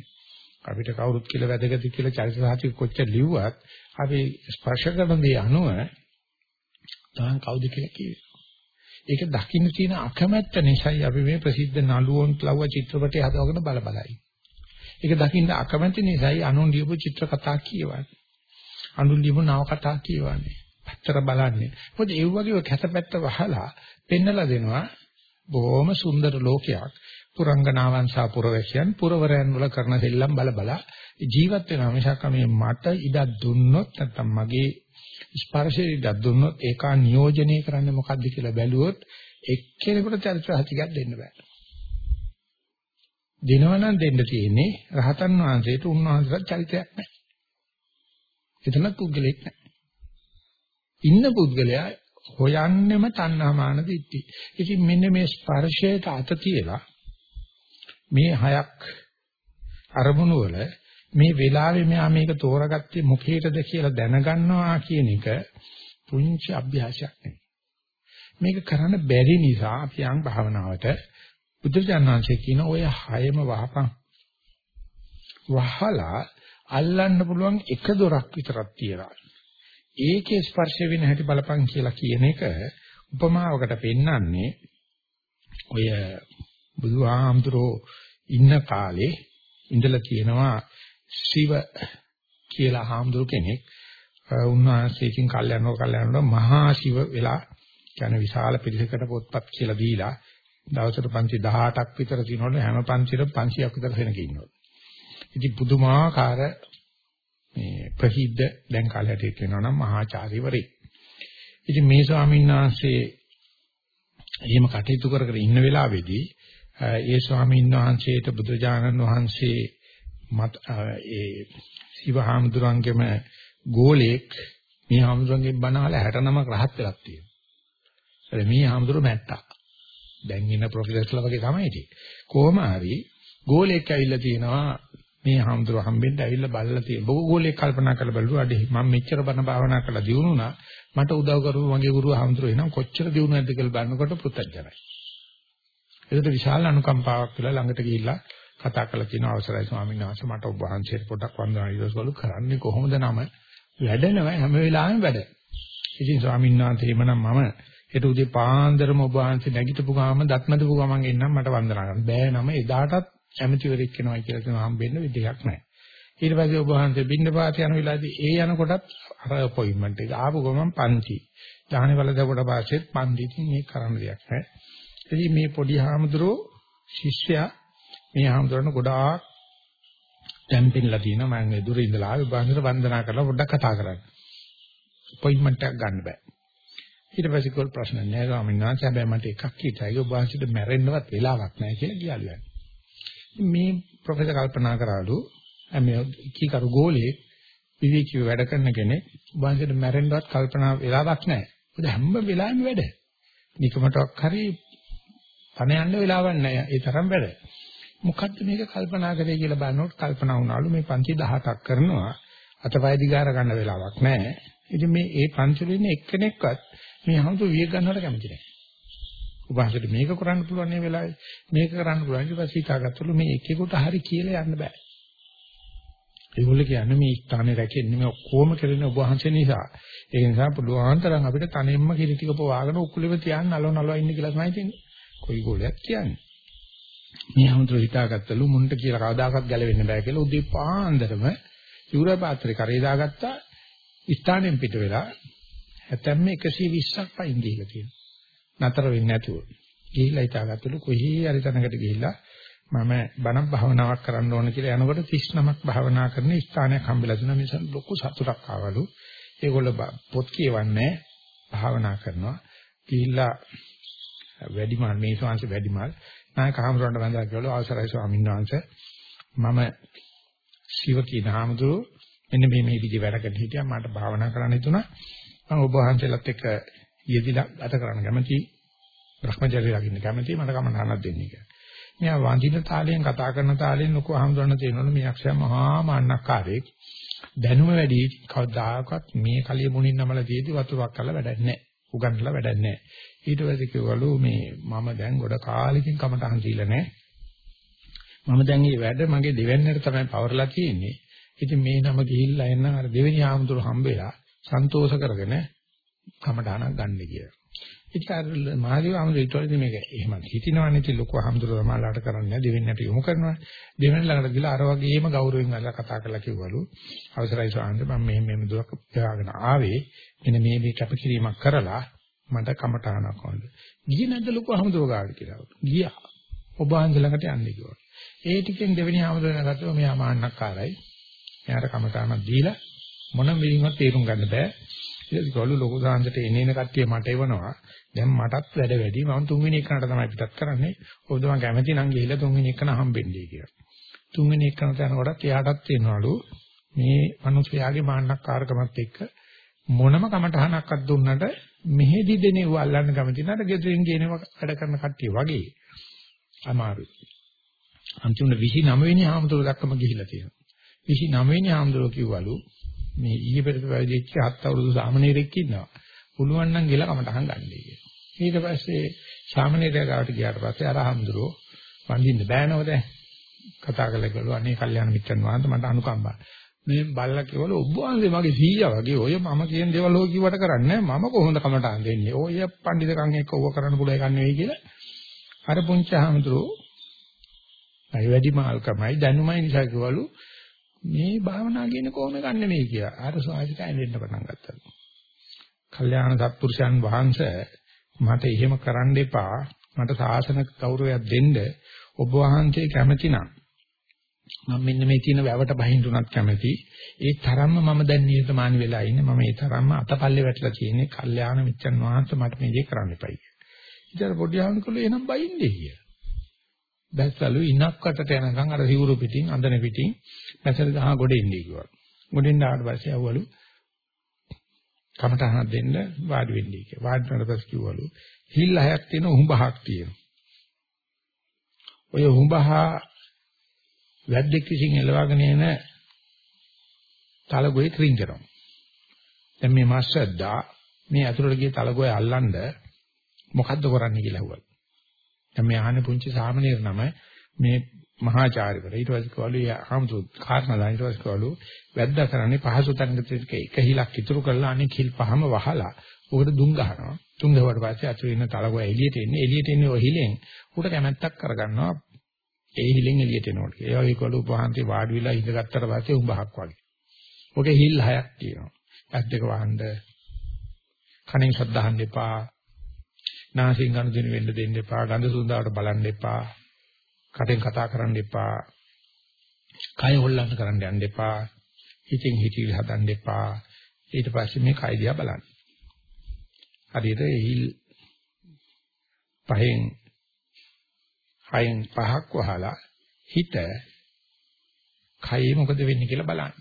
අපිට කවුරුත් කියලා වැදගත් කියලා චරිත සාහිත්‍ය කොච්චර ලිව්වත් අපි ස්පර්ශ කරන දේ අනුව තාන් කවුද කියලා කියනවා ඒක දකින්න තියෙන අකමැත්ත නිසායි අපි මේ ප්‍රසිද්ධ නළුවොන් ලව්ව චිත්‍රපටය හදවගෙන බල බලයි ඒක දකින්න අකමැති නිසායි අනුන් ලියපු චිත්‍ර කතා කියවන්නේ. අනුන් ලියපු නව කතා කියවන්නේ. පත්තර බලන්නේ. මොකද ඒ වගේ කැතපැත්ත වහලා පෙන්නලා දෙනවා බොහොම සුන්දර ලෝකයක්. පුරංගනාවන් සහ පුරවැසියන් පුරවරයන් වල කරන සෙල්ලම් බල බල ජීවත් වෙනවා මිසක් මේ මට ඉඩක් දුන්නොත් නැත්තම් මගේ ස්පර්ශය ඉඩක් දුන්නොත් ඒකා නියෝජනය කරන්නේ මොකද්ද කියලා බැලුවොත් එක්කෙනෙකුට චරිත හතිකක් දෙන්න බෑ. දෙනවනම් දෙන්න තියෙන්නේ රහතන් වහන්සේට උන්වහන්සේට චරිතයක් නැහැ. එතන පුද්ගලෙක් නැහැ. ඉන්න පුද්ගලයා හොයන්නෙම තණ්හාමාන දිට්ඨි. ඉතින් මෙන්න මේ ස්පර්ශයට අත තියලා මේ හයක් අරමුණු වල මේ වෙලාවේ මෙයා මේක තෝරාගත්තේ මොකේද කියලා දැනගන්නවා කියන එක පුංචි අභ්‍යාසයක් නෙවෙයි. මේක කරන්න බැරි නිසා අපි යම් භාවනාවට බුදුජානනාංශයේ කියන ඔය හයම වහපන්. වහලා අල්ලන්න පුළුවන් එක දොරක් විතරක් තියලා. ඒකේ ස්පර්ශ වෙන හැටි බලපන් කියලා කියන එක උපමාවකට පෙන්වන්නේ ඔය බුදුහාමුදුරෝ ඉන්න කාලේ ඉඳලා කියනවා ශිව කියලා හාමුදුරු කෙනෙක් උන්වහන්සේකින් කල්යනෝ කල්යනෝ මහා ශිව වෙලා කියන විශාල පිළිසකට පොත්පත් කියලා දීලා දවසට පන්ති 18ක් විතර තියෙනවලු හැම පන්තිරම 500ක් විතර වෙනක ඉන්නවා. ඉතින් පුදුමාකාර මේ ප්‍රසිද්ධ දැන් කාලයට කියනවා නම් මහාචාර්යවරේ. ඉතින් මේ ස්වාමීන් වහන්සේ එහෙම කටයුතු කර කර ඉන්න වෙලාවේදී ඒ ස්වාමීන් වහන්සේට බුදුජානන් වහන්සේ මත ඒ සිවහාමුදුරන්ගේම ගෝලෙක් මේ හාමුදුරන්ගේ බණහල 69ක් රහත් වෙලක් තියෙනවා. ඒ මේ හාමුදුර මැට්ටා. දැන් ඉන්න ප්‍රොෆෙසර්ස්ලා වගේ තමයි ඉතින්. කොහොම හරි ගෝලයක් ඇවිල්ලා තියෙනවා මේ හම්දුර හම්බෙන්න ඇවිල්ලා බලලා තියෙන. බොග ගෝලයක් කල්පනා කරලා බලුවා අඩේ මම මෙච්චර බණ භාවනා කරලා දිනුනා මට උදව් කරපු මගේ ගුරු හම්දුර එනම් කොච්චර දිනුනක්ද කියලා බලනකොට පුත්තජනයි. ඒකට විශාල අනුකම්පාවක් කියලා ළඟට ගිහිල්ලා කතා කරලා කියන අවසරයි ස්වාමීන් වහන්සේ මට ඔබ වහන්සේට පොඩක් වන්දනා ඉරසවලු කරන්නේ කොහොමද නම වැඩනවයි හැම වෙලාවෙම වැඩ. ඉතින් ස්වාමීන් වහන්සේ එමනම් මම හෙට උදේ පාන්දරම ඔබ වහන්සේ නැගිටපු ගාම දත්මදපු ගමන් එන්නම් මට වන්දනා කරන්න. බෑ නම එදාටත් ඇමතිවරයෙක් වෙනවා කියලා තමයි හම්බෙන්න විදියක් නැහැ. ඊට පස්සේ ඔබ වහන්සේ බින්ද පාත යන වෙලාවේදී ඒ යනකොටත් අර අපොයින්ට්මන්ට් එක ආපු ගමන් පන්ති. දාහනේ වල දකොට පස්සෙත් පන්ති ඉතින් මේක කරන්න දෙයක් නැහැ. ඉතින් මේ පොඩි හාමුදුරුවෝ ශිෂ්‍යයා මේ හාමුදුරන ගොඩාක් ටැම්පින්ලා තියෙනවා මම මේ දුර ඉඳලා ආවේ බාහිර වන්දනා කරලා පොඩ්ඩක් කතා කරන්න. අපොයින්ට්මන්ට් එකක් ගන්න බෑ. ඊට පස්සේ කෝල් ප්‍රශ්න නැහැ ස්වාමීන් වහන්සේ හැබැයි මට එකක් හිතයි ඔබ වහන්සේට මැරෙන්නවත් වෙලාවක් නැහැ කියලා කියලු යන්නේ. මේ ප්‍රොෆෙසර් කල්පනා කරාලු මේ කීකරු ගෝලයේ විවේකීව වැඩ කරන කෙනෙක් වහන්සේට මැරෙන්නවත් කල්පනා වෙලාවක් නැහැ. මොකද හැම වෙලාවෙම වැඩ. නිකමටක් හරි තන යන්න වෙලාවක් නැහැ. ඒ තරම් වැඩ. මොකද්ද මේක කල්පනා කරේ කියලා බලනකොට කල්පනා වුණාලු මේ පන්ති 18ක් කරනවා අතපය දිගාර ගන්න වෙලාවක් නැහැ. ඉතින් මේ ඒ පන්තිවල ඉන්න එක්කෙනෙක්වත් මේ හමුතු විය ගන්නවට කැමති නැහැ. උපහාසයට මේක කරන්න පුළුවන් මේ වෙලාවේ මේක කරන්න පුළුවන් ඊට පස්සේ හිතාගත්තලු මේ එකෙකුට හරි කියලා යන්න බෑ. ඒගොල්ලෝ කියන්නේ මේ ස්ථානේ රැකෙන්නේ මේ ඔක්කොම කරන්නේ ඔබ වහන්සේ නිසා. ඒ නිසා පුළුවන් තරම් අපිට තනින්ම කිරි ටික පවාගෙන උකුලෙව තියන්න නලව නලව ඉන්න කියලා තමයි තියෙන්නේ. කොයි ගෝලයක් කියන්නේ. මේ හමුතු හිතාගත්තලු මුන්ට කියලා කවදාකවත් ගැලවෙන්න බෑ කියලා උදේ පාන්දරම යුරා පාත්‍රේ කරේ දාගත්තා ස්ථානෙන් පිට වෙලා හැතැම්ම 120ක් පයින් ගිහිල්ලා තියෙනවා. නතර වෙන්නේ නැතුව. ගිහිල්ලා හිතාගත්තලු කොහේ හරි තැනකට ගිහිල්ලා මම බණ භාවනාවක් කරන්න ඕන කියලා යනකොට 39ක් භාවනා කරන ස්ථානයක් හම්බෙලා දුන්නා. මේ ලොකු සතුටක් ආවලු. ඒගොල්ලෝ පොත් කියවන්නේ භාවනා කරනවා. ගිහිල්ලා වැඩිමල් මේ ශාංශ වැඩිමල් නායක හාමුදුරන්ට වැඳලා කිව්වලු අවසරයි ස්වාමීන් වහන්සේ මම සිව කියන හාමුදුරුවෝ මෙන්න මේ මේ විදිහ වැඩ කරන හිටියා මට භාවනා කරන්න හිතුණා මම ඔබ වහන්සේලාත් එක්ක යෙදිලා ගත කරන්න කැමතියි භ්‍රමචර්ය ලගින්න කැමතියි මට කමනහනක් දෙන්න කියලා. මෙයා වඳින තාලයෙන් කතා කරන තාලයෙන් ලොකු හාමුදුරන් තේරෙනවලු මේ අක්ෂයා මහා මාන්නක්කාරයෙක් දැනුම වැඩි කවදාකවත් මේ කලිය මුණින් නමලා දීදී වතුරක් කරලා වැඩක් නැහැ. උගන්වලා වැඩක් නැහැ. ඊට පස්සේ කිව්වලු මේ මම දැන් ගොඩ කාලෙකින් කමටහන් දීලා නැහැ. මම දැන් මේ වැඩ මගේ දෙවැන්නට තමයි පවර්ලා තියෙන්නේ. ඉතින් මේ නම ගිහිල්ලා එන්න අර දෙවෙනි ආමතුරු හම්බෙලා සන්තෝෂ කරගෙන කමටහනක් ගන්න කියලා. ඉතින් අර මහදේව ආමතුරු ඊටවලදී මේක එහෙම හිතිනවනේ ඉතින් ලොකු ආමතුරු සමාලාට කරන්නේ දෙවෙන්නට යොමු කරනවා. දෙවෙනි ළඟට ගිහලා අර වගේම ගෞරවයෙන් අල්ලා කතා කරලා කිව්වලු අවසරයි ස්වාමීන් වහන්සේ මම මෙහෙම මෙහෙම දුරක් හොයාගෙන ආවේ. මෙන්න මේ මේ කැපකිරීමක් කරලා මට කමටහනක් ඕනද. ගියේ නැද්ද ලොකු ආමතුරු ගාඩ කියලා. ගියා. ඔබ වහන්සේ ළඟට යන්නේ කිව්වා. ඒ ටිකෙන් දෙවෙනි ආමතුරු නගත්තම මෙයා මාන්නක්කාරයි. එයාට කමටහනක් දීලා මොන මිනිහවත් තේරුම් ගන්න බෑ. ඒක ගොළු ලොකු සාන්දට එනේන කට්ටිය මට එවනවා. දැන් මටත් වැඩ වැඩි. මම තුන්වෙනි එකනට තමයි පිටත් කරන්නේ. ඔබ තමයි කැමති නම් ගිහිල්ලා තුන්වෙනි එකන හම්බෙන්නේ කියලා. තුන්වෙනි එකනට යනකොටත් එයාටත් තේනවලු මේ මිනිස්යාගේ මාන්නක්කාරකමත් එක්ක මොනම කමටහනක්වත් දුන්නට මෙහෙදි දෙනේ වල්ලන්න කැමති නැත්නම් ගෙදරින් ගේනව වැඩ කරන කට්ටිය වගේ අමාරුයි. අන්තිමට 29 වෙනි ආමතුරු දක්කම ගිහිල්ලා තියෙනවා. 29 වෙනි ආමතුරු කිව්වලු මේ ඊයේ පෙරේද වැඩිච්ච හත් අවුරුදු සාමණේරෙක් ඉන්නවා. පුළුවන් නම් ගිහලා කමටහන් ගන්නයි කියලා. ඊට පස්සේ සාමණේරයා ගාවට ගියාට පස්සේ අර ආමතුරු වඳින්න බෑනව දැන්. කතා කරලා කිව්වා අනේ කල්යාණ මිත්‍රන් වහන්සේ මට අනුකම්පා. මේ බල්ලා කිව්වලු ඔබ වහන්සේ මගේ සීයා වගේ ඔය මම කියන දේවල් ඔය කිව්වට කරන්නේ මම කොහොමද කමටහන් දෙන්නේ. ඔය පඬිතුකම් එක්ක ඕව කරන්න පුළුවන් එකක් නෙවෙයි කියලා. අර පුංචි ආමතුරු අය වැඩි මාල්කමයි දැනුමයි නිසා කිව්වලු මේ භාවනා කියන්නේ කොහොම ගන්න නෙමෙයි කියලා. අර සාහිත්‍ය ඇඳෙන්න පටන් ගත්තා. කල්යාණ සත්පුරුෂයන් වහන්සේ මට එහෙම කරන්න එපා. මට සාසන ගෞරවයක් දෙන්න ඔබ වහන්සේ කැමති නම් මම මෙන්න මේ තියෙන වැවට බහින්දුනත් කැමති. ඒ තරම්ම මම දැන් නියතමානි වෙලා ඉන්නේ. මම ඒ තරම්ම අතපල්ලේ වැටලා තියෙන්නේ. කල්යාණ මිත්‍යන් වහන්සේ මට මේ දේ කරන්න එපයි. ඉතින් පොඩි ආන්කලෝ එනම් බයින්නේ කියලා. බැස්සලු ඉනක් වටට යනකම් අර සිවුරු පිටින් අඳන පිටින් බැසල ගහ ගොඩ ඉන්නේ කිව්වා. ගොඩෙන් ආවට පස්සේ આવවලු කමටහනක් දෙන්න වාඩි වෙන්නේ කියලා. වාඩි වුණාට පස්සේ කිව්වලු හිල් හයක් තියෙන උඹහක් තියෙනවා. ඔය උඹහ වැද්දෙක් විසින් එලවගෙන එන තලගොයේ ක්‍රින්ජරම්. දැන් මේ මාස්සද්දා මේ අතුරට ගිය තලගොය අල්ලන්න මොකද්ද කරන්නේ කියලා අහුවා. දැන් මේ ආහනේ පුංචි සාමණේර නම මේ මහාචාර්යවරු ඊට පස්සේ කවලු ආම්තු කාරණා දා ඊට පස්සේ කවලු වැද්දා කරන්නේ පහසු තැනක එක හිලක් ඉතුරු කරලා අනෙක් හිල් පහම වහලා උකට දුම් ගහනවා දුම් ගහුවට පස්සේ අතු වෙන තලගොය එළියට එන්නේ එළියට එන්නේ ඔය හිලෙන් උට කැමැත්තක් කරගන්නවා ඒ හිලෙන් එළියට එනකොට. ඒ වගේ කොළු උපහන්ති වාඩි වෙලා ඉඳගත්තට පස්සේ උඹහක් වගේ. ඔකේ හිල් හයක් තියෙනවා. ඇස් දෙක වහන්න කණින් සද්ධාහන්න එපා. නාසයෙන් ගනුදෙනු වෙන්න දෙන්න එපා. ගඳ සුවඳවට බලන්න එපා. කටෙන් කතා කරන්න එපා. කය හොල්ලන්න කරන්න යන්න එපා. හිතෙන් හිතවිලි හදන්න එපා. ඊට පස්සේ මේ කය දිහා බලන්න. හරියට හිල් පහෙන් හයෙන් පහක් වහලා හිත කයේ මොකද වෙන්නේ කියලා බලන්න.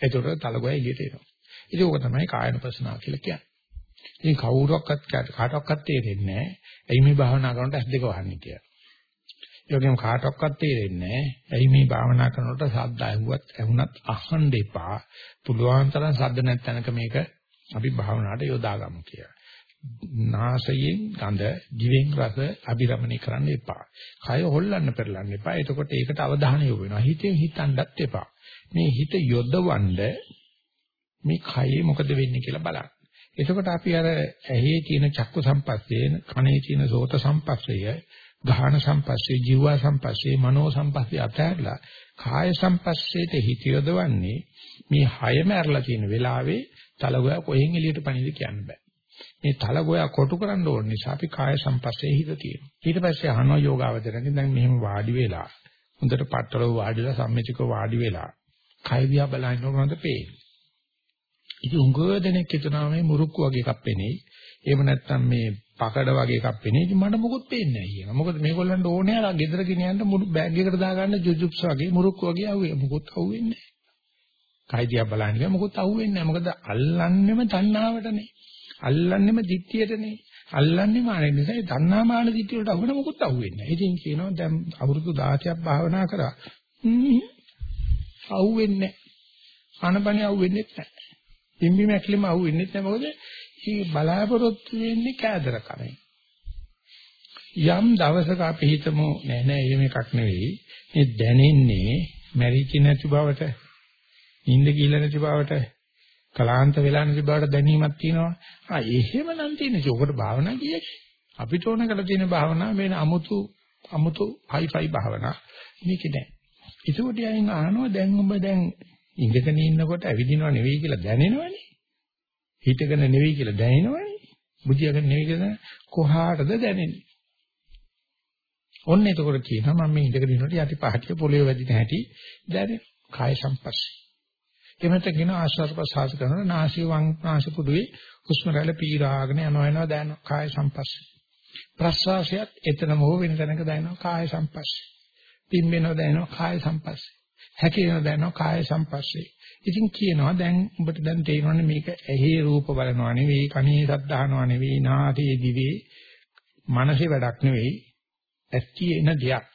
එතකොට තලගොය එළියට එනවා. ඉතින් ඕක තමයි කායනුපස්සනාව කියලා කියන්නේ. ඉතින් කවුරක්වත් කාටවත් තේරෙන්නේ නැහැ. එයි මේ භාවනා කරනකොට ඇස් දෙක වහන්නේ කියලා. ඒ වගේම කාටවත් තේරෙන්නේ නැහැ. එයි මේ භාවනා කරනකොට ශබ්ද ඇහුවත් ඇහුණත් අහන්න එපා. පුළුවන් තරම් ශබ්ද නැත්නම්ක මේක අපි භාවනාවට යොදාගමු කියලා. නාසයෙන් ගඳ, දිවෙන් රස අභිරමණය කරන්න එපා. කය හොල්ලන්න පෙරලන්න එපා. එතකොට ඒකට අවධානය යොමු වෙනවා. හිතෙන් හිතන්නත් එපා. මේ හිත යොදවන්න මේ කයේ මොකද වෙන්නේ කියලා බලන්න. එතකොට අපි අර ඇහි තියෙන චක්කු සම්පස්සේ, කනේ තියෙන සෝත සම්පස්සේ, ගාහන සම්පස්සේ, ජීවා සම්පස්සේ, මනෝ සම්පස්සේ අතහැරලා කාය සම්පස්සේට හිත යොදවන්නේ මේ හයම ඇරලා තියෙන වෙලාවේ තලගොයා කොහෙන් එළියට පණිද කියන්න බෑ. මේ තලගොයා කොටු කරන්න ඕන නිසා අපි කාය සම්පස්සේ හිත තියෙනවා. ඊට පස්සේ අහනවා යෝගාවචරයෙන් දැන් මෙහෙම වාඩි වෙලා හොඳට පట్టල වාඩිලා සම්මිතික වාඩි වෙලා කය දිහා බලනකොට පේන්නේ. ඉතින් උංගව දෙනෙක් හිතනවා මේ මුරුක්කු වගේ එකක් පෙනෙයි. එහෙම නැත්නම් මේ පකඩ වගේ එකක් පෙනෙයි. ඉතින් මට මොකුත් පේන්නේ නැහැ කියනවා. මොකද මේගොල්ලන්ට ඕනේ අර ගෙදර ගෙනියන්න මුළු බෑග් එකට දාගන්න ජුජුප්ස් වගේ මුරුක්කු වගේ අහුවේ. මොකුත් අහුවෙන්නේ නැහැ. කය දිහා බලන්නේ මොකුත් අහුවෙන්නේ නැහැ. මොකද අල්ලන්නෙම තණ්හාවටනේ. අල්ලන්නෙම දික්තියටනේ. අල්ලන්නෙම අනේ නිසා තණ්හා මාන දික්තිය වලට අහුවෙන මොකුත් අහුවෙන්නේ නැහැ. ඉතින් කියනවා දැන් අවුරුදු 16ක් භාවනා කරා. අහුවෙන්නේ නැහැ. අනබනේ අහුවෙන්නේ නැහැ. පිම්බි මැක්ලිම අහුවෙන්නේ නැහැ. මොකද මේ බලාපොරොත්තු වෙන්නේ කෑදර කරේ. යම් දවසක අපි හිතමු නෑ නෑ එහෙම එකක් නෙවෙයි. මේ දැනෙන්නේ මැරිච්ච නැති බවට, නිින්ද කියලා නැති බවට, කලාන්ත වෙලා නැති බවට දැනීමක් තියෙනවා. ආ එහෙමනම් තියෙන්නේ. ඒකට භාවනා කියන්නේ. අපිට ඕන කරලා තියෙන භාවනා මේ අමුතු අමුතු හයිෆයි භාවනා. මේක නෑ. ඒකට යයින් අහනවා දැන් ඔබ දැන් ඉඳගෙන ඉන්නකොට ඇවිදිනව නෙවෙයි කියලා දැනෙනවනේ. හිතගෙන නෙවෙයි කියලා දැනෙනවනේ. බුදියාගෙන නෙවෙයි කියලා කොහාටද දැනෙන්නේ? ඔන්න එතකොට කියනවා මම මේ ඉඳගෙන ඉන්නකොට යටි පහටිය පොළවේ වැදින හැටි දැනෙන කාය සම්පස්සේ. එමෙත කියන ආශ්වාස ප්‍රශ්වාස කරන නාසය වම් නාසය පුඩුවේ හුස්ම රැල්ල පීරාගෙන යනවා එනවා දැනෙන කාය සම්පස්සේ. ප්‍රශ්වාසයත් එතනම හෝ වෙන තැනක දැනෙනවා කාය සම්පස්සේ. පිම්බෙනවා දැනෙනවා කාය සම්පස්සේ. හැකිනවා දැනෙනවා කාය සම්පස්සේ. ඉතින් කියනවා දැන් ඔබට දැන් තේරෙනවනේ මේක ඇහි රූප බලනවා නෙවෙයි කනේ සද්ද අහනවා නෙවෙයි නාසයේ දිවේ මනසේ වැඩක් නෙවෙයි ඇස්ති එන දෙයක්.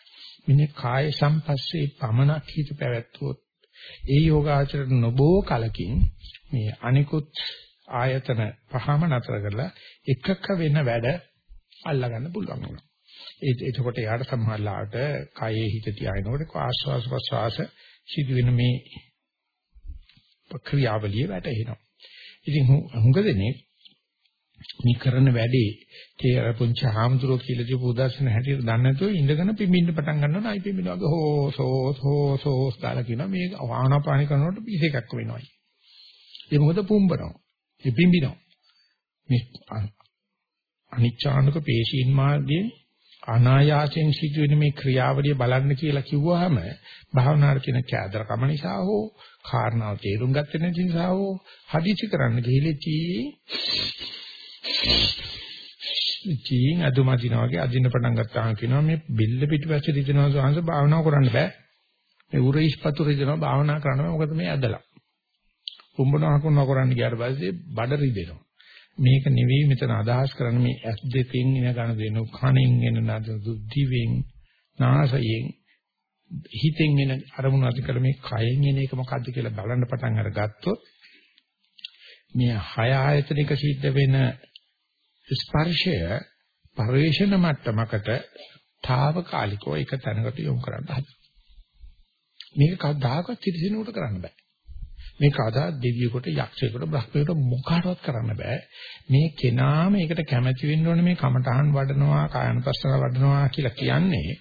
මෙන්න කාය සම්පස්සේ පමනක් හිත පැවැත්වුවොත් ඒ යෝගාචර නොබෝ කලකින් මේ අනිකුත් ආයතන පහම නතර කරලා එකක වෙන වැඩ අල්ලගන්න පුළුවන් වෙනවා. ඒ එතකොට යාට සමහරලාට කයේ හිත තියාගෙනකොට ආශ්වාස ප්‍රශ්වාස සිදුවෙන මේ ක්‍රියාවලිය වැටෙනවා. ඉතින් හුඟ දෙනේ මේ කරන වැඩේ ඒ අර පුංචි හාමුදුරුවෝ කියලා දීපු උදාසන හැටියට දන්නේ නැතුව ඉඳගෙන පිඹින්න පටන් ගන්නවා නයි පිඹින වගේ හෝ සෝ සෝ සෝ කාලා කියනවා මේ ආනාපාන කරනකොට පිස එකක් වෙනවා. ඒ මොකද පුම්බනවා. ඒ පිඹිනවා. මේ අනිච්ඡානුක පේශීන් මාර්ගයේ අනායාසයෙන් සිදුවෙන මේ ක්‍රියාවලිය බලන්න කියලා කිව්වහම භාවනාවේ තියෙන කෑදරකම නිසා හෝ කාරණාව තේරුම් ගත්තේ නැති නිසා හෝ හදිසි කරන්න ගිහිලී තී චීන් අදුමදිනා වගේ අදින්න පටන් ගත්තාම කියනවා මේ බෙල්ල පිටිපස්සේ රිදෙනවා සාංශ භාවනාව කරන්න බෑ. මේ උරයිස්පතු රිදෙනවා භාවනා කරන්න බෑ මොකද මේ ඇදලා. කුඹනවා කරනවා කරන්න ගියාට පස්සේ බඩ රිදෙනවා. මේක නෙවෙයි මෙතන අදහස් කරන්නේ මේ ඇස් දෙකෙන් ඉන ගන්න දෙන කණෙන් එන නද දිවෙන් නාසයෙන් හිතෙන් එන අරමුණු අධිකර මේ කයෙන් එන එක මොකද්ද කියලා බලන්න පටන් අරගත්තොත් මේ හය ආයතනික සිද්ධ වෙන ස්පර්ශය පරිවේෂණ මට්ටමකට తాවකාලිකව එක තැනකට යොමු කරන්න හදනවා. මේක කවදාකවත් තිරසිනුවට කරන්න බෑ. මේ කවදා දෙවියෙකුට යක්ෂයෙකුට බ්‍රහ්මයෙකුට මොකාටවත් කරන්න බෑ. මේ කෙනාම ඒකට කැමැති වෙන්න ඕනේ මේ කමඨහන් වඩනවා, කායන ප්‍රශ්න වඩනවා කියලා කියන්නේ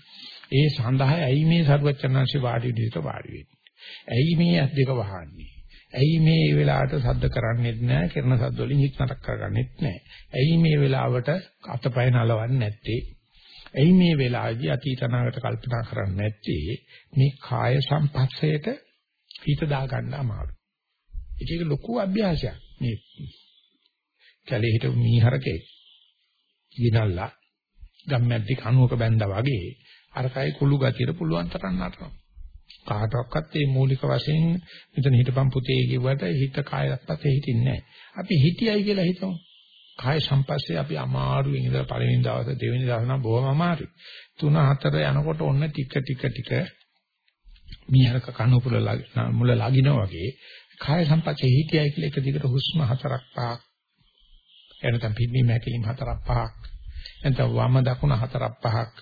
ඒ සඳහා ඇයි මේ සරුවචනාංශේ වාඩි විදිහට වාඩි වෙන්නේ? ඇයි මේ ඇස් දෙක වහන්නේ? ඇයි මේ වෙලාවට සද්ද කරන්නේත් නැහැ, කරන සද්ද වලින් හිත නරක කරගන්නෙත් නැහැ. ඇයි මේ වෙලාවට අතපය නලවන්නේ නැත්තේ? ඇයි මේ වෙලාවේදී අතීත අනාගත කල්පනා කරන්නේ නැත්තේ? මේ කාය සම්පස්සයට හිත දාගන්න අමාරුයි. ඒක ලොකු අභ්‍යාසයක්. මේ කැලේ හිටපු මීහරකේ ගිනල්ලා ගම්මැද්දි කණුවක බැඳා වගේ අර කයි කුළු ගතියට පුළුවන් තරම් නටනවා. කාටවත් මේ මූලික වශයෙන් මෙතන හිටපම් පුතේ කිව්වට හිත කායයක්වත් හිටින්නේ නැහැ. අපි හිටියයි කියලා හිතමු. කාය සම්පස්සේ අපි අමාරුවෙන් ඉඳලා පළවෙනි දවසේ දෙවෙනි දවසේ නම් බොහොම අමාරුයි. තුන හතර යනකොට ඔන්න ටික ටික ටික මීහරක කණුපුල මුල ලගිනා වගේ කාය සම්පස්සේ හිටියයි කියලා එක දිගට හුස්ම හතරක් පහක් එනතම් පිම්බීම හැකිලිම හතරක් පහක් එතන වම දකුණ හතරක් පහක්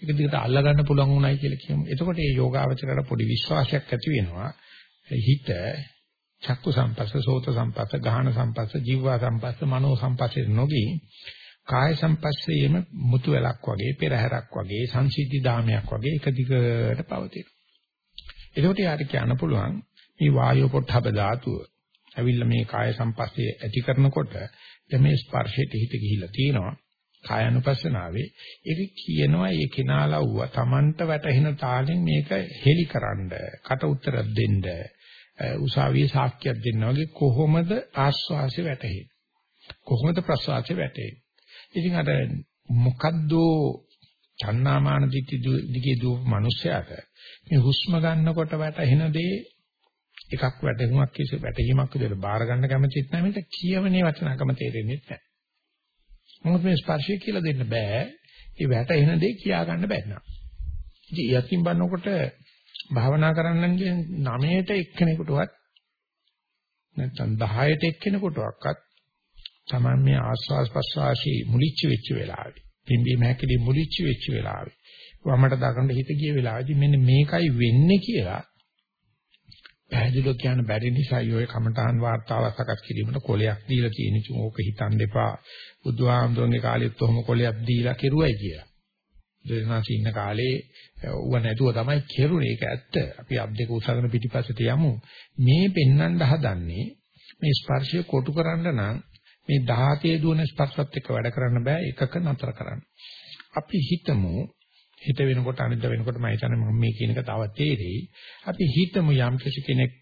එක දිගට අල්ල ගන්න පුළුවන් උනායි කියලා කියමු. එතකොට මේ යෝගාවචරයට පොඩි විශ්වාසයක් ඇති වෙනවා. හිත චක්කු සම්පස්ස, සෝත සම්පස්ස, ගාහන සම්පස්ස, ජීවා සම්පස්ස, මනෝ සම්පස්සේ නොගී කාය සම්පස්සේම මුතු වැලක් වගේ, පෙරහැරක් වගේ, සංසිද්ධි ධාමයක් වගේ එක දිගට පවතින. එතකොට යාට කියන්න පුළුවන් මේ වායෝ පොට්ටබ ධාතුව ඇවිල්ලා මේ කාය සම්පස්සේ ඇති කරනකොට මේ ස්පර්ශයට හිත ගිහිලා තියෙනවා. කායानुපස්සනාවේ ඒක කියනවා ඒ කෙනාලව්ව Tamanට වැටහෙන තාලෙන් මේක හෙලිකරනද කට උත්තර දෙන්න උසාවියේ සාක්ෂියක් දෙන්න වගේ කොහොමද ආස්වාසය වැටහෙන්නේ කොහොමද ප්‍රසවාසය වැටෙන්නේ ඉතින් අර මොකද්ද චන්නාමාන දිටි දිගේ දුව මිනිසයාට මේ හුස්ම ගන්නකොට වැටහෙන දේ එකක් වැටහුමක් කිසි වැටහීමක් විදිහට බාර ගන්න කැමතිත් නැහැ මේක කියවනේ වචනකම තේරෙන්නේ නැහැ මොකද මේ ස්පර්ශය කියලා දෙන්න බෑ. ඒ වැටෙන දේ කියා ගන්න බැහැ නා. ඉතින් යකින් බannකොට භාවනා කරන්නන්ගේ 9ට එක්කෙනෙකුටවත් නැත්නම් 10ට එක්කෙනෙකුටවත් තමයි මේ ආස්වාස් ප්‍රස්වාසී මුලිච්ච වෙච්ච වෙලාවේ. පිම්බි මහැකදී මුලිච්ච වෙච්ච වෙලාවේ. වමට දාගන්න හිත ගිය වෙලාවේදී මෙන්න මේකයි වෙන්නේ කියලා පැහැදිලිව කියන්න බැරි නිසා යෝය කමඨාන් වාර්තාවක් සකස් කිරීමට කොලයක් දීලා තියෙන ඉතින් ඕක හිතන්න එපා. බුදුහාමුදුරන්ගේ කාලෙත් ඔහොම කොලයක් දීලා කෙරුවයි කියලා. දෙනාසි ඉන්න කාලේ ඌව නැතුව තමයි කෙරුනේ. ඒක ඇත්ත. අපි අබ් දෙක උසගෙන පිටිපස්සට යමු. මේ පෙන්වන්න හදන්නේ මේ ස්පර්ශය කොටු කරන්න නම් මේ 17 දුවන ස්පර්ශත් එක්ක වැඩ කරන්න බෑ. එකක නතර කරන්න. අපි හිතමු හිත වෙනකොට අනිද්දා වෙනකොට මම හිතන්නේ මම මේ කියන එක තව තේරෙයි. අපි හිතමු යම් කෙනෙක්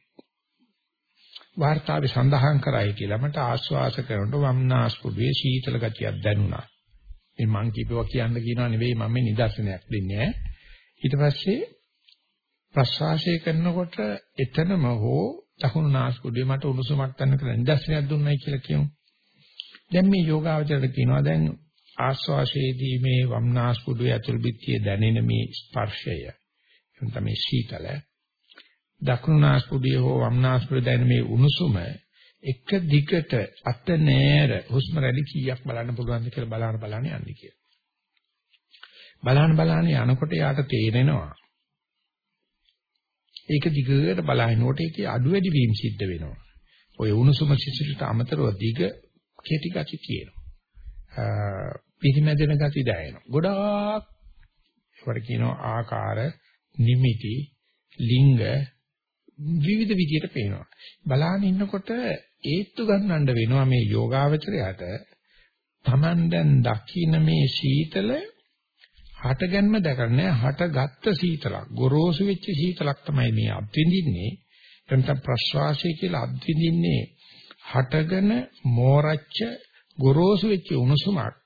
වාර්තාවේ සඳහන් කරයි කියලා මට ආශ්වාස කරනකොට වම්නාස්පුඩුවේ සීතල ගතියක් දැනුණා. මේ මං කියපුවා කියන්න කියනවා නෙවෙයි මම මේ නිදර්ශනයක් දෙන්නේ. ඊට පස්සේ ප්‍රශ්වාසය කරනකොට එතනම හෝ දකුණු නාස්පුඩුවේ මට උණුසුමක් ගන්න කියලා නිදර්ශනයක් දුන්නයි කියලා කියමු. දැන් මේ යෝගාවචරයට කියනවා දැන් ආස්වාශයේදී මේ වම්නාස්පුඩුවේ ඇතුල් බිත්තිය දැනෙන මේ ස්පර්ශය එතන මේ සීතල දකුණුනාස්පුඩුවේ හෝ වම්නාස්පුඩුවේ දැනෙන මේ උණුසුම එක දිගට අත නෑර හුස්ම රැලි කීයක් බලන්න පුළුවන්ද කියලා බලන්න බලන්න යන්නේ කියලා. බලන්න බලන්න යනකොට යාට තේරෙනවා ඒක දිගට බලහිනකොට ඒකේ අඩු වැඩි වීම සිද්ධ වෙනවා. ඔය උණුසුම සිසිලට අමතරව දිග කෙටි ගති තියෙනවා. පිරිමැදෙන ගති දැනෙනවා. ගොඩාක් ඒවට කියනවා ආකාර, නිමිති, ලිංග විවිධ විදියට පේනවා. බලාගෙන ඉන්නකොට ඒත්තු ගන්නඳ වෙනවා මේ යෝගාවචරයට. Taman දැන් දකින්න මේ සීතල හටගන්ම දැකන්නේ හටගත්ත සීතලක් ගොරෝසු වෙච්ච සීතලක් තමයි මේ අත්විඳින්නේ. එතන ප්‍රශ්වාසය කියලා අත්විඳින්නේ. හටගෙන මෝරච්ච ගොරෝසු වෙච්ච උණුසුමක්.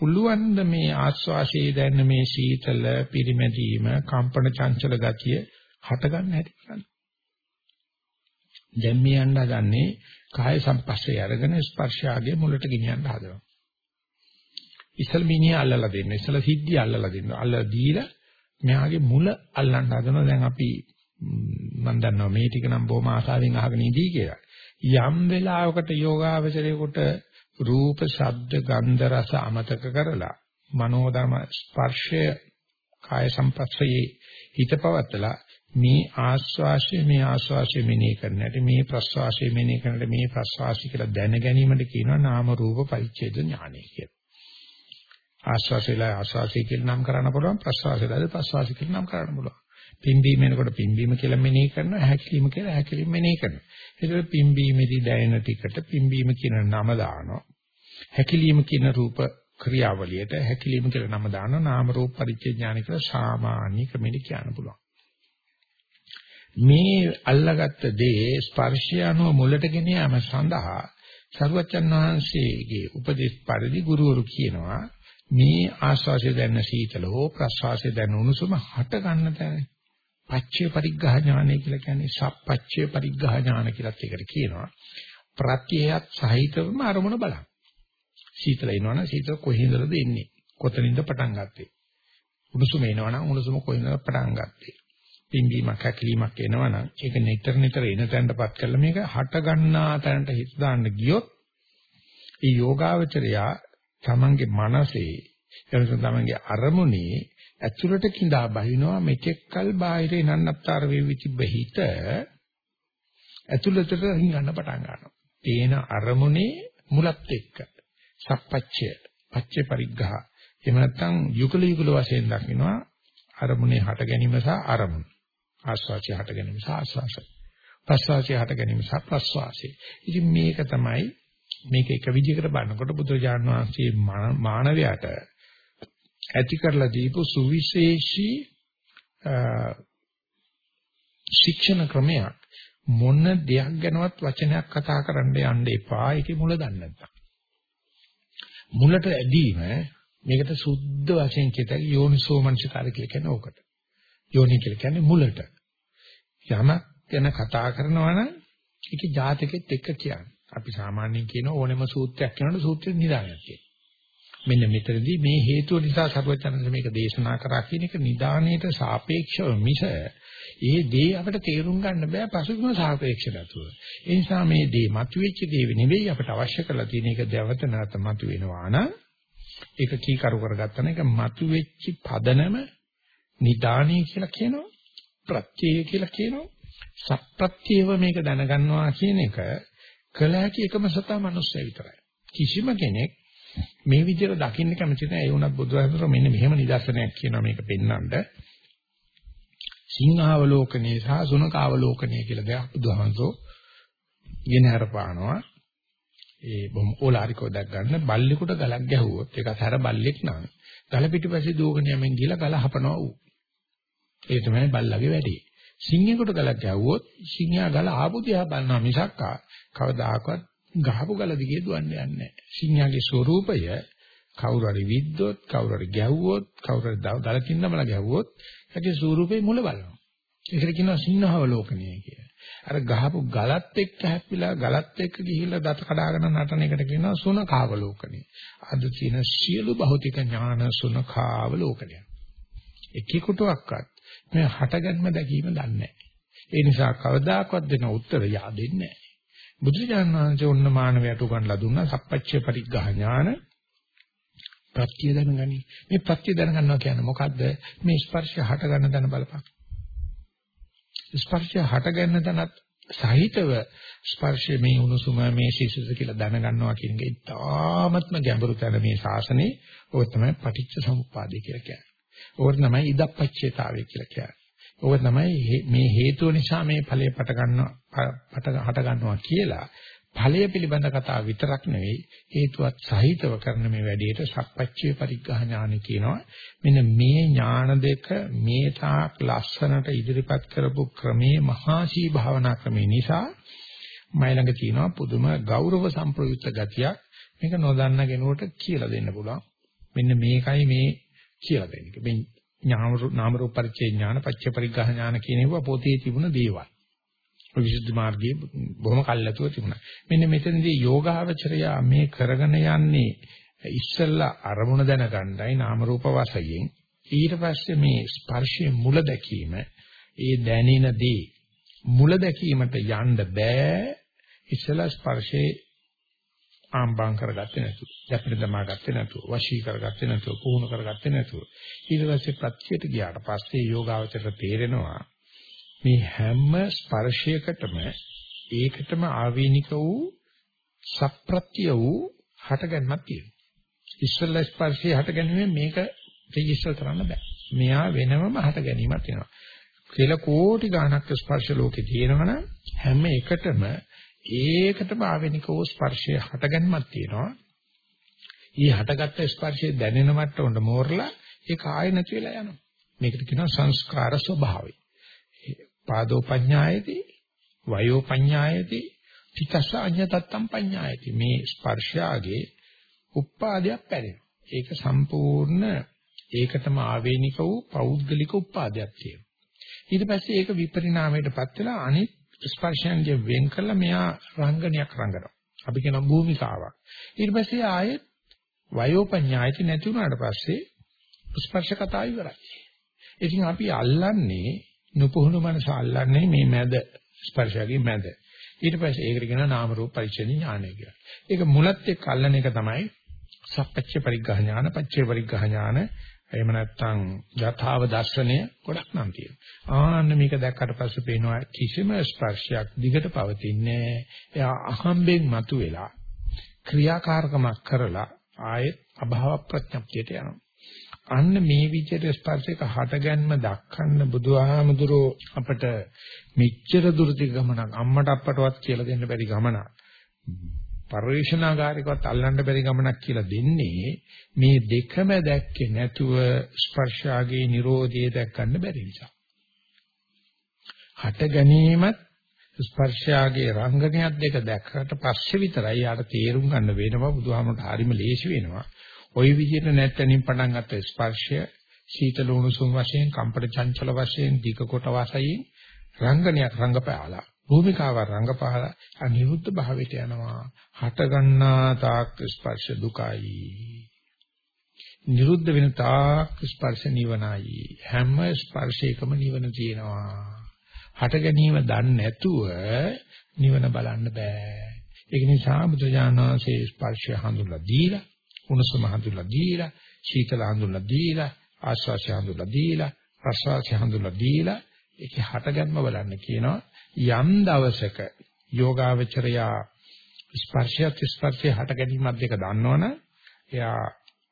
පුළුවන් ද මේ ආස්වාශයේ දැනෙන මේ සීතල පිරිමැදීම කම්පන චංචල ගතිය හට ගන්න හැටි බලන්න. දැන් මේ යන්න හදන්නේ කාය සම්පස්සේ අරගෙන ස්පර්ශාගේ මුලට ගෙනියන්න හදනවා. ඉස්සල් මිනිහ අල්ලලා දෙන්න. ඉස්සල සිද්ධිය අල්ලලා දෙන්න. අල්ලලා දීලා මෙයාගේ මුල අල්ලන්න හදනවා. දැන් අපි මම දන්නවා මේ ටික නම් බොහොම ආසාවෙන් අහගෙන ඉඳී කියලා. යම් වෙලාවකට යෝගාවචරයේකට රූප, ශබ්ද, ගන්ධ, රස අමතක කරලා මනෝදම ස්පර්ශය කාය සංපස්සයේ හිත පවත්තලා මේ ආස්වාසිය මේ ආස්වාසිය මෙනෙහි කරන හැටි මේ ප්‍රස්වාසිය මෙනෙහි කරන මේ ප්‍රස්වාසිය කියලා දැන ගැනීමද කියනවා නාම රූප පරිච්ඡේද ඥානය කියලා. ආස්වාසයලා ආස්වාසය කියලා නම් කරන්න පුළුවන් ප්‍රස්වාසයලාද ප්‍රස්වාසය කියලා නම් කරන්න පුළුවන්. පිම්බීම එනකොට පිම්බීම කියලා මෙනෙහි කරනවා හැකිලිම කියලා හැකිලිම මෙනෙහි කරනවා. ඒකවල පිම්බීමේදී දැනෙන ටිකට පිම්බීම කියන නම දානවා. හැකිලිම කියන රූප ක්‍රියාවලියට හැකිලිම කියලා නම දානවා. නාම රූප පරිච්ඡේඥාන කියලා සාමාන්‍ය ක්‍රමෙට කියන්න පුළුවන්. මේ අල්ලාගත්ත දේ ස්පර්ශය අනුව මුලට ගෙන යාම සඳහා සරුවච්චන් වහන්සේගේ උපදේශ පරිදි ගුරුවරු කියනවා මේ ආස්වාසිය දැනන සීතල හෝ ප්‍රස්වාසය දැනන උණුසුම හට ගන්න තැන පච්චේ පරිග්ඝා ඥානය කියලා කියන්නේ සප්පච්චේ පරිග්ඝා ඥාන කියලාත් ඒකට කියනවා. ප්‍රත්‍යයත් සහිතවම අරමුණ බලන්න. සීතල එනවනම් සීතල කොහේඳද එන්නේ? කොතනින්ද පටන් ගත්තේ? උණුසුම එනවනම් උණුසුම කොහෙන්ද පටන් ගත්තේ? පිම්බීමක් හැකිලීමක් එනවනම් ඒක නිතර නිතර එන තැනටපත් කරලා මේක හට ගන්නා තැනට හිත දාන්න ගියොත් ඒ යෝගාවචරයා තමන්ගේ මනසේ එනසම් තමන්ගේ අරමුණේ ඇතුළට கிඳා බහිනවා මෙතෙක්කල් බාහිරේ නන්නත්තර වෙවිච්ච බහිත ඇතුළතට රිංගන්න පටන් ගන්නවා. තේන අරමුණේ මුලත් එක්ක සප්පච්චය පච්චේ පරිග්ඝහ එහෙම නැත්නම් යුගල යුගල වශයෙන් දකින්නවා අරමුණේ හට ගැනීම සහ අරමුණ. ආස්වාසිය හට ගැනීම සහ ආස්වාසය. ප්‍රස්වාසිය හට ගැනීම සහ ප්‍රස්වාසය. ඉතින් මේක තමයි මේක එක විදිහකට බලනකොට බුදුරජාණන් වහන්සේ මානවයාට ඇති කරලා දීපු සුවිශේෂී ශික්ෂණ ක්‍රමයක්. මොන දෙයක් ගැනවත් වචනයක් කතා කරන්න යන්න එපා. ඒකේ මුල දන්නේ නැත්තම්. මුලට ඇදීම මේකට සුද්ධ වශයෙන් කියතයි යෝනිසෝ මනසිකාර කියලා කියන්නේ ඕකට. යෝනි කියලා කියන්නේ මුලට. යමක් ගැන කතා කරනවා නම් ඒකේ ජාතකෙත් එක්ක කියන්නේ. අපි සාමාන්‍යයෙන් කියන ඕනෙම සූත්‍රයක් කියනකොට සූත්‍රෙ නිදානයක් කියන මෙන්න මෙතනදී මේ හේතුව නිසා සරුවචනන්ද මේක දේශනා කරා කියන එක නිදාණයට සාපේක්ෂව මිස ඒ දේ අපිට තේරුම් ගන්න බෑ පසුබිම සාපේක්ෂ නැතුව. ඒ නිසා මේ දේ මතුවෙච්ච දේ නෙවෙයි අපිට අවශ්‍ය කරලා තියෙන එක දවත නැත මතුවෙනවා නම් ඒක කීකරු කරගත්තා නම් ඒක මතුවෙච්ච පදනම නිදාණය කියලා කියනවා ප්‍රත්‍යය කියලා කියනවා සප්‍රත්‍යව මේක දැනගන්නවා කියන එක කළ හැකි එකම සතා මනුස්සය විතරයි. කිසිම කෙනෙක් මේ විදිහට දකින්න කැමති නැහැ. ඒ වුණත් බුදුහාමර මෙන්න මෙහෙම නිදර්ශනයක් කියනවා මේක පෙන්වන්න. සිංහාවලෝකනේ සහ සුනකාවලෝකනේ කියලා දෙයක් බුදුහාමසෝ ගෙන හරපානවා. ඒ බොම් ඕලාරිකව දැක් ගන්න බල්ලෙකුට ගලක් ගැහුවොත් ඒක අතර බල්ලෙක් නම් ගල පිටිපස්සේ දුවගෙන යමින් ගිහලා ගල හපනවා ඌ. ඒ තමයි බල්ලගේ වැඩේ. සිංහෙකුට ගලක් ගැහුවොත් සිංහයා ගල ආපු දිහා බලනවා මිසක්කා කවදාකවත් ගහපු ගල දිගේ දුවන්න යන්නේ නැහැ. සිංහයාගේ ස්වરૂපය කවුරු හරි විද්දොත්, කවුරු හරි ගැහුවොත්, කවුරු හරි දලකින් නමල ගැහුවොත්, ඒකේ ස්වરૂපේ මුල බලනවා. ඒකට කියනවා සිංහවලෝකනය කියලා. අර ගහපු ගලත් එක්ක හැප්පිලා ගලත් එක්ක ගිහිල්ලා දත කඩාගෙන නටන එකට කියනවා සුනකාවලෝකනය. අද තියෙන සියලු භෞතික ඥාන සුනකාවලෝකනය. එකෙකුටවත් මේ හටගන්ම දැකීම දන්නේ නැහැ. ඒ නිසා කවදාකවත් දෙන උත්තර yaadෙන්නේ නැහැ. බුදුරජාණන් වහන්සේ ඔන්න මානවයට උගන්ලා දුන්නා සප්පච්චේ පරිග්ඝා ඥාන ප්‍රත්‍ය දැනගනි. මේ ප්‍රත්‍ය දැනගන්නවා කියන්නේ මොකද්ද? මේ ස්පර්ශය හට ගන්න තැන බලපන්. ස්පර්ශය හට ගන්න තැනත් සහිතව ස්පර්ශයේ මේ උණුසුම මේ සිසිලස කියලා දැනගන්නවා කියන එක ඉතාමත්ම ගැඹුරු තැන මේ ශාසනයේ ඔය තමයි පටිච්ච සමුප්පාදය කියලා කියන්නේ. ඕක තමයි ඉදප්පච්චේතාවය කියලා කියන්නේ. ඕක තමයි මේ හේතුව නිසා මේ ඵලය පට ගන්නවා පට හට ගන්නවා කියලා ඵලය පිළිබඳ කතාව විතරක් නෙවෙයි හේතුවත් සහිතව කරන මේ වැඩේට සක්පච්චේ පරිග්‍රහ ඥාන කියනවා. මෙන්න මේ ඥාන දෙක මේ තාක් ලස්සනට ඉදිරිපත් කරපු ක්‍රමේ මහාශී භාවනා ක්‍රමේ නිසා මයි ළඟ තියෙනවා පුදුම ගෞරව සම්ප්‍රයුක්ත ගතියක්. මේක නොදන්න කෙනෙකුට කියලා දෙන්න පුළුවන්. මෙන්න මේකයි මේ කියලා දෙන්නේ. නාම රූප පරිච්ඡේ ඥාන පච්ච පරිග්‍රහ ඥාන කියන ඒවා පොතේ තිබුණ දේවල්. විසුද්ධි මාර්ගයේ බොහොම කල්ලාතුව තිබුණා. මෙන්න මෙතනදී යෝගාවචරය මේ කරගෙන යන්නේ ඉස්සල්ලා අරමුණ දැනගන්නයි නාම රූප වශයෙන් ඊට පස්සේ මේ ස්පර්ශයේ මුල දැකීම ඒ දැනෙන දේ මුල දැකීමට යන්න බෑ ඉස්සලා ස්පර්ශයේ ආම්බම් කරගත්තේ නැතුව, යැපෙන දමා ගත්තේ නැතුව, වශී කරගත්තේ නැතුව, පුහුණු කරගත්තේ නැතුව. ඊට පස්සේ ප්‍රත්‍යයට ගියාට පස්සේ යෝගාවචරයට තේරෙනවා මේ හැම ස්පර්ශයකටම ඒකටම ආවේනික වූ සප්‍රත්‍ය වූ හටගන්මක් තියෙනවා. ඉස්සෙල්ලා ස්පර්ශය හට ගැනීම මේක රෙජිස්ටර් කරන්න බෑ. මෙයා වෙනමම හට ගැනීමක් වෙනවා. කියලා කෝටි ගණක් ස්පර්ශ ලෝකේ තියෙනවනම් හැම එකටම ඒකටම ආවෙනිකව ස්පර්ශය හටගන්නමක් තියෙනවා. ඊ හටගත්ත ස්පර්ශය දැනෙන මට්ටමට මෝරලා ඒක ආයෙ නැති වෙලා යනවා. මේකට කියනවා සංස්කාර ස්වභාවය. පාදෝ පඤ්ඤායති වයෝ පඤ්ඤායති තිතස්ස අඤ්ඤතත්තම් පඤ්ඤායති මේ ස්පර්ශාගේ උපාදයක් පැරෙනවා. ඒක සම්පූර්ණ ඒකටම ආවේනික වූ පෞද්ගලික උපාදයක් තියෙනවා. ඊට පස්සේ ඒක විපරිණාමයටපත් වෙලා අනිත් ස්පර්ශයන්ගෙන් වෙන් කළා මෙයා රංගනයක් රංගනවා. අපි කියන භූමිකාවක්. ඊට පස්සේ ආයෙත් වයෝපඤ්ඤායති නැති වුණාට පස්සේ ස්පර්ශ කතාව ඉවරයි. ඉතින් අපි අල්ලන්නේ නුපුහුණු මනස අල්ලන්නේ මේ මැද ස්පර්ශයගේ මැද. ඊට පස්සේ ඒකට කියනවා නාම රූප පරිච්ඡේද ඥානය කියලා. ඒක මුලත් එක්ක අල්ලන එක තමයි සප්පච්ච පරිග්‍රහ ඥාන, පච්චේ පරිග්‍රහ ඥාන, එහෙම නැත්නම් යථාව දර්ශනය ගොඩක් නම් තියෙනවා. ආන්න මේක දැක්කට පස්සේ පේනවා කිසිම ස්පර්ශයක් දිගට පවතින්නේ එයා අහම්බෙන් මතුවෙලා ක්‍රියාකාරකමක් කරලා ආයෙත් අභාව ප්‍රඥප්තියට යනවා. අන්න මේ විදිහට ස්පර්ශයක හටගන්ම දක්වන්න බුදුහාමුදුරෝ අපට මෙච්චර දුරදි ගමනක් අම්මට අප්පටවත් කියලා දෙන්න බැරි ගමනක්. පරිශනාගාරිකවත් අල්ලන්න බැරි ගමනක් කියලා දෙන්නේ මේ දෙකම දැක්කේ නැතුව ස්පර්ශාගේ Nirodhe දැක් ගන්න බැරි නිසා. හට ගැනීමත් ස්පර්ශාගේ රංගනයක් දෙක දැක්කට පස්සේ විතරයි යාට තේරුම් ගන්න වෙනවා බුදුහාමරට හරිම ලේසි වෙනවා. ওই විදිහට නැත්තනින් පටන් ගත්ත ස්පර්ශය සීතල උණුසුම් වශයෙන් කම්පන චංචල වශයෙන් දිග කොට වශයෙන් රංගනයක් රංගපාලා භූමිකාව රංගපාලා අනිරුද්ධ භාවයට යනවා. හට ගන්නා තාක් ස්පර්ශ දුකයි. නිරුද්ධ වෙන තාක් ස්පර්ශ නිවනයි. හැම ස්පර්ශයකම නිවන තියෙනවා. හට ගැනීම දන්නේ නැතුව නිවන බලන්න බෑ. ඒක නිසා බුදුජානනාංශයේ ස්පර්ශය හඳුන්ලා දීලා උණුසුම හඳුන්ලා දීලා සීතල හඳුන්ලා දීලා ආශ්වාසය හඳුන්ලා දීලා ප්‍රශ්වාසය හඳුන්ලා දීලා ඒකේ හටගන්ම බලන්න කියනවා යම් දවසක යෝගාවචරයා ස්පර්ශයත් ස්පර්ශය හට ගැනීමත් දෙක දන්නවනම් එයා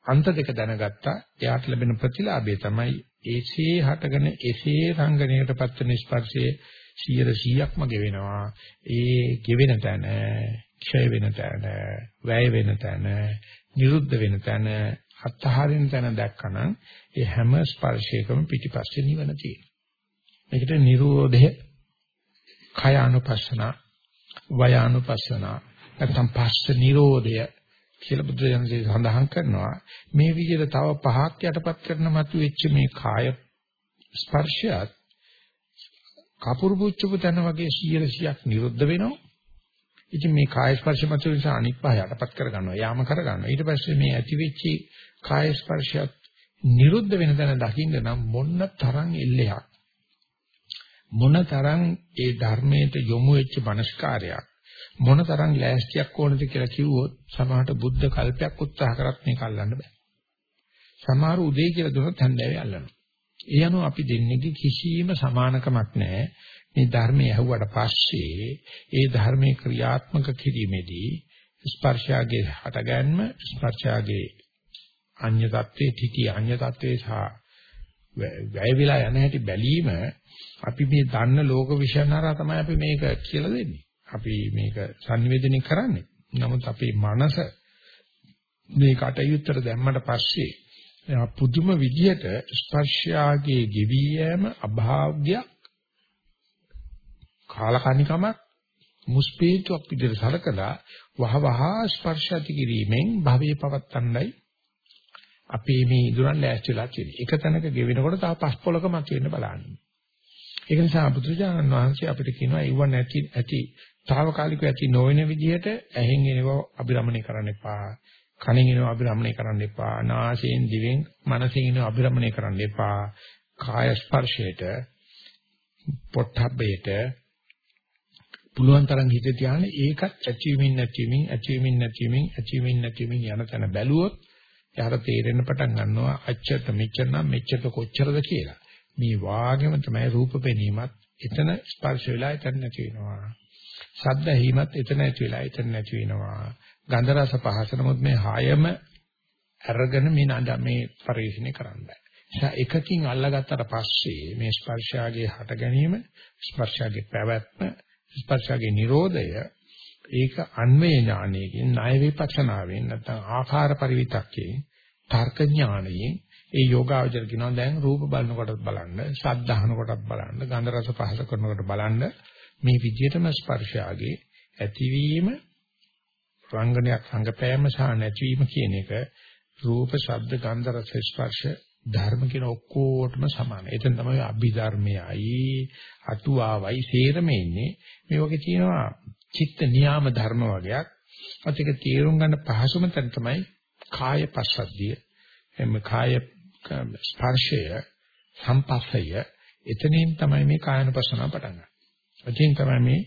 අන්ත දෙක දැනගත්තා. එයාට ලැබෙන ප්‍රතිලාභය තමයි ඒසේ හටගෙන එසේ රංගනයටපත් වෙන ස්පර්ශයේ 100%ක්ම ගෙවෙනවා. ඒ ගෙවෙන තැන ක්ෂය වෙන තැන වැය වෙන තැන නිරුද්ධ වෙන තැන අත්හරින තැන දැක්කනම් ඒ හැම ස්පර්ශයකම පිටිපස්සේ නිවන තියෙනවා. මේකට නිරෝධය කය අනුපස්සන වය අනුපස්සන නැත්නම් පස්ස නිරෝධය කියලා බුදුරජාණන්සේ සඳහන් කරනවා. මේ විදිහට තව පහක් යටපත් කරන මතු වෙච්ච මේ කාය ස්පර්ශයත් කපුරු පුච්චපු තැන වගේ 100ක් නිරුද්ධ වෙනවා. ඉතින් මේ කාය ස්පර්ශ මත නිසා අනිත් පහ යටපත් කර ගන්නවා යාම කර ගන්නවා ඊට පස්සේ මේ ඇති වෙච්ච කාය ස්පර්ශයත් නිරුද්ධ වෙන තැන දකින්න නම් මොන්න තරම් එල්ලයක් මොනතරම් ඒ ධර්මයට යොමු වෙච්ච මනස්කාරයක් මොනතරම් ලෑස්තියක් ඕනද කියලා කිව්වොත් සමහරට බුද්ධ කල්පයක් උත්සාහ කරත් මේක අල්ලන්න බෑ. සමහර උදේ කියලා දුන්නොත් හන්දෑවේ අල්ලනවා. ඒ අනුව අපි දෙන්නේ කිසිම සමානකමක් නැහැ. මේ ධර්මයේ ඇහුවට පස්සේ ඒ ධර්මයේ ක්‍රියාත්මක කිරීමේදී ස්පර්ශාගේ හටගන්ම ස්පර්ශාගේ අඤ්‍ය තත්ත්වයේ තිටි අඤ්‍ය තත්ත්වයේ සහ වැය විලා යන හැටි බැලීම අපි මේ දන්න ලෝක විශ්යන් හරහා තමයි අපි මේක කියලා දෙන්නේ. අපි මේක sannivedana කරන්නේ. නමුත් අපේ මනස මේ කටයුත්තට දැම්මට පස්සේ පුදුම විදියට ස්පර්ශයාගේ ගෙවි යෑම අභාග්‍යයක් කාලකණිකමක් මුස්පීතුවක් විදිහට සලකලා වහවහ ස්පර්ශ ඇති කිරීමෙන් භවයේ පවත්තන්නයි අපේ මේ ඉදurang ලෑස්තිලා තියෙන්නේ. එක තැනක ගෙවෙනකොට තව පස් පොලක මතුවෙන්න බලන්නේ. ඒක නිසා බුදුරජාණන් වහන්සේ අපිට කියනවා ඉව නැති ඇති తాවකාලිකව ඇති නොවන විදිහට ඇහෙන් එනව අභිරමණය කරන්න එපා. කනෙන් එනව අභිරමණය කරන්න එපා. නාසයෙන් දිවෙන් මනසෙන් එනව අභිරමණය කරන්න එපා. කාය ස්පර්ශයට පොට්ටබ්බේට පුළුවන් තරම් හිත තියාගෙන ඒකත් ඇචීවින් නැතිවීමින් ඇචීවින් නැතිවීමින් ඇචීවින් නැතිවීමින් යන තැන බැලුවොත් එයාට තේරෙන්න පටන් ගන්නවා අච්චත මෙච්චර නම් මෙච්චර කොච්චරද කියලා. මේ වාගෙම තමයි රූප පෙනීමත් එතන ස්පර්ශ වෙලා එතන නැති වෙනවා. ශබ්ද ඇහිමත් එතන නැති වෙලා එතන නැති වෙනවා. ගන්ධ රස පහස නමුත් මේ හයම අරගෙන මේ නඩ මේ පරිශීලනය කරන්න බෑ. නිසා එකකින් අල්ලගත්තට පස්සේ මේ ස්පර්ශාගේ හට ගැනීම, ස්පර්ශාගේ පැවැත්ම, ස්පර්ශාගේ Nirodhaය ඒක අන්වේ ඥානයකින් ණය විපස්සනාවෙන් නැත්නම් ආකාර පරිවිතක්කේ තර්ක ඥානයෙන් ඒ යෝගාවචර කියනවා දැන් රූප බලනකොටත් බලන්න, ශබ්ද අහනකොටත් බලන්න, ගන්ධ රස පහස කරනකොට බලන්න මේ විදිහටම ස්පර්ශාගේ ඇතිවීම රංගනයක් සංගපෑම සහ නැතිවීම කියන එක රූප, ශබ්ද, ගන්ධ රස ස්පර්ශ ධර්ම කියන ඔක්කොටම සමානයි. එතන තමයි අභිධර්මයයි අටුවාවයි සේරම ඉන්නේ. මේ වගේ තියෙනවා චිත්ත නියාම ධර්ම වගේක්. අත් ඒක තේරුම් ගන්න පහසුම තැන තමයි කාය පස්සද්ධිය. එම්ම කාය ස්පර්ශය සම්පස්සය එතනින් තමයි මේ කායනුපස්සනාව පටන් ගන්න. එතෙන් තමයි මේ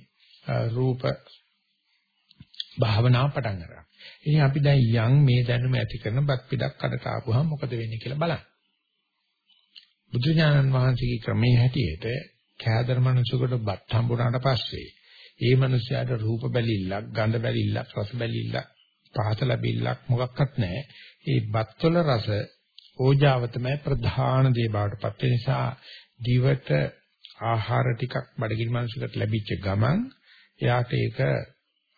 රූප භාවනාව පටන් ගන්න. ඉතින් අපි දැන් යම් මේ දැනුම ඇති කරන බත් පිටක් කඩට ආපුවහම මොකද වෙන්නේ කියලා බලන්න. බුදු ඥානන් වහන්සේගේ ක්‍රමයේ හැටියට කෑදර මනුස්සයෙකුට බත් හම්බුනාට පස්සේ ඒ මනුස්සයාට රූප බැලිල්ලක්, ගඳ බැලිල්ලක්, රස බැලිල්ලක්, පහත ලැබිල්ලක් මොකක්වත් නැහැ. ඒ බත්වල රස ඕජාව තමයි ප්‍රධාන දේ බවට පත් වෙන නිසා දිවට ආහාර ටිකක් බඩගිනි මනුස්සයෙකුට ලැබිච්ච ගමන් එයාට ඒක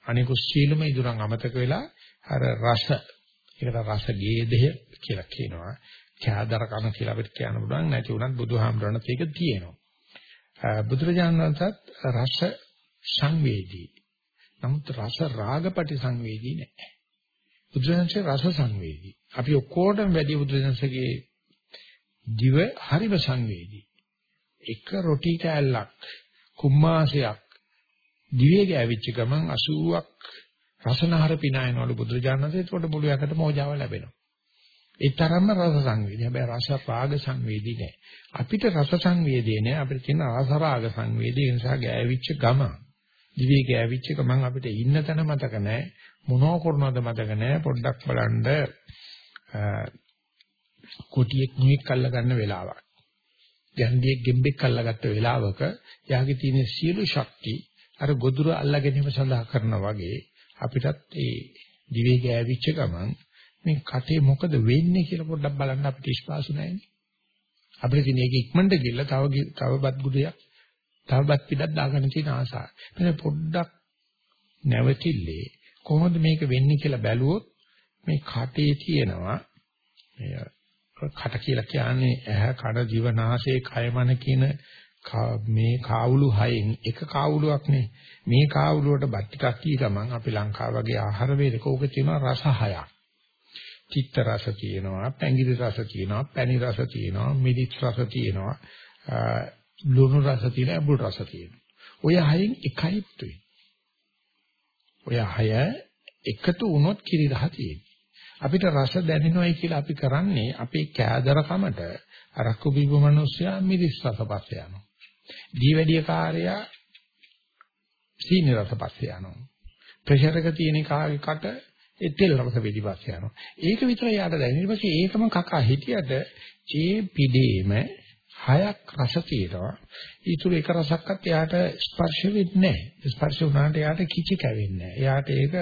අනිකුත් සීලම ඉදurang අමතක වෙලා අර රස ඒකට රස ගේදය කියලා කියනවා. කෑදර කන කියලා අපිට කියන්න පුළුවන් නැති උනත් බුදුහාමරණත් ඒක තියෙනවා. බුදුරජාණන් වහන්සේත් රස සංවේදී. නමුත් රස රාගපටි සංවේදී නැහැ. බුදුරජාණන්සේ රස සංවේදී. අපි ඔක්කොටම වැඩි බුදුරජාණන්සේගේ දිව හරිම සංවේදී. එක රොටි කෑල්ලක් කුම්මාසයක් දිවේ ගෑවිච්ච ගමන් 80ක් රසනහර පිනායනවලු බුදුරජාණන්සේ ඒකට මුළු යකට මොජාව ලැබෙනවා. ඒ තරම්ම රස සංවේදී. හැබැයි රස රාග සංවේදී නෑ. අපිට රස සංවේදී නෑ. අපිට තියෙන රස රාග සංවේදී නිසා ගෑවිච්ච ගමන් දිවේ ගෑවිච්ච ගමන් අපිට ඉන්න තැන මතක නෑ. මොනෝ කරනවද මතක නෑ. පොඩ්ඩක් බලන්න කොටියෙක් නිෙක් අල්ල ගන්න වෙලාවක්. ගැන්ඩියෙක් ගෙම්බෙක් අල්ලගත්ත වෙලාවක යාගේ තියෙන සියලු ශක්ති අර ගොදුර අල්ලා ගැනීම සඳහා කරනා වගේ අපිටත් ඒ දිවේ ගෑවිච්ච ගමන් මේ කටේ මොකද වෙන්නේ කියලා පොඩ්ඩක් බලන්න අපිට ඉස්පාසු නැහැනේ. අපිට තියෙන එක ඉක්මනට ගිහලා තව තව බත් ගුඩයක් තව බත් පිටක් දාගන්න තියෙන ආසාව. මෙන්න පොඩ්ඩක් නැවතිල්ලේ කොහොමද මේක වෙන්නේ කියලා බැලුවොත් මේ කටේ තියෙනවා. කට කියලා කියන්නේ ඇහ කන දිව නාසය කය මන කියන මේ කාවුළු හයෙන් එක කාවුලුවක් නේ. මේ කාවුලුවට බත් ටිකක් කී ගමන් අපි ලංකාව වගේ ආහාර වේදක ඕක තියෙනවා රස හයක්. චිත්ත රස තියෙනවා පැංගිරි රස තියෙනවා පැණි රස තියෙනවා මිරිස් රස තියෙනවා ලුණු රස තියෙනවා අඹු රස තියෙනවා. ඔය හයෙන් එකයි පුතුයි ඔය හය එකතු වුණොත් කිරි රහ තියෙනවා. අපිට රස දැනෙනවයි කියලා අපි කරන්නේ අපේ කෑදරකමට අරක්කු බීපු මිනිස්සයා මිරිස් රස පස්සේ යනවා දීවැඩිය කාර්යය සීනි රස පස්සේ යනවා. ප්‍රෙෂර් එක තියෙන කාගේ කට ඒ තෙල් රස පිටිපස්සේ යනවා. ඒක විතරයි යාට දැනෙන්නේ. ඊට පස්සේ ඒකම කකා හිටියට ඒ පිඩේම හයක් රස තියෙනවා. ඊටු එක රසක්වත් එයාට ස්පර්ශ වෙන්නේ නැහැ. ස්පර්ශ වුණාට එයාට කිචි කැවෙන්නේ නැහැ. එයාට ඒක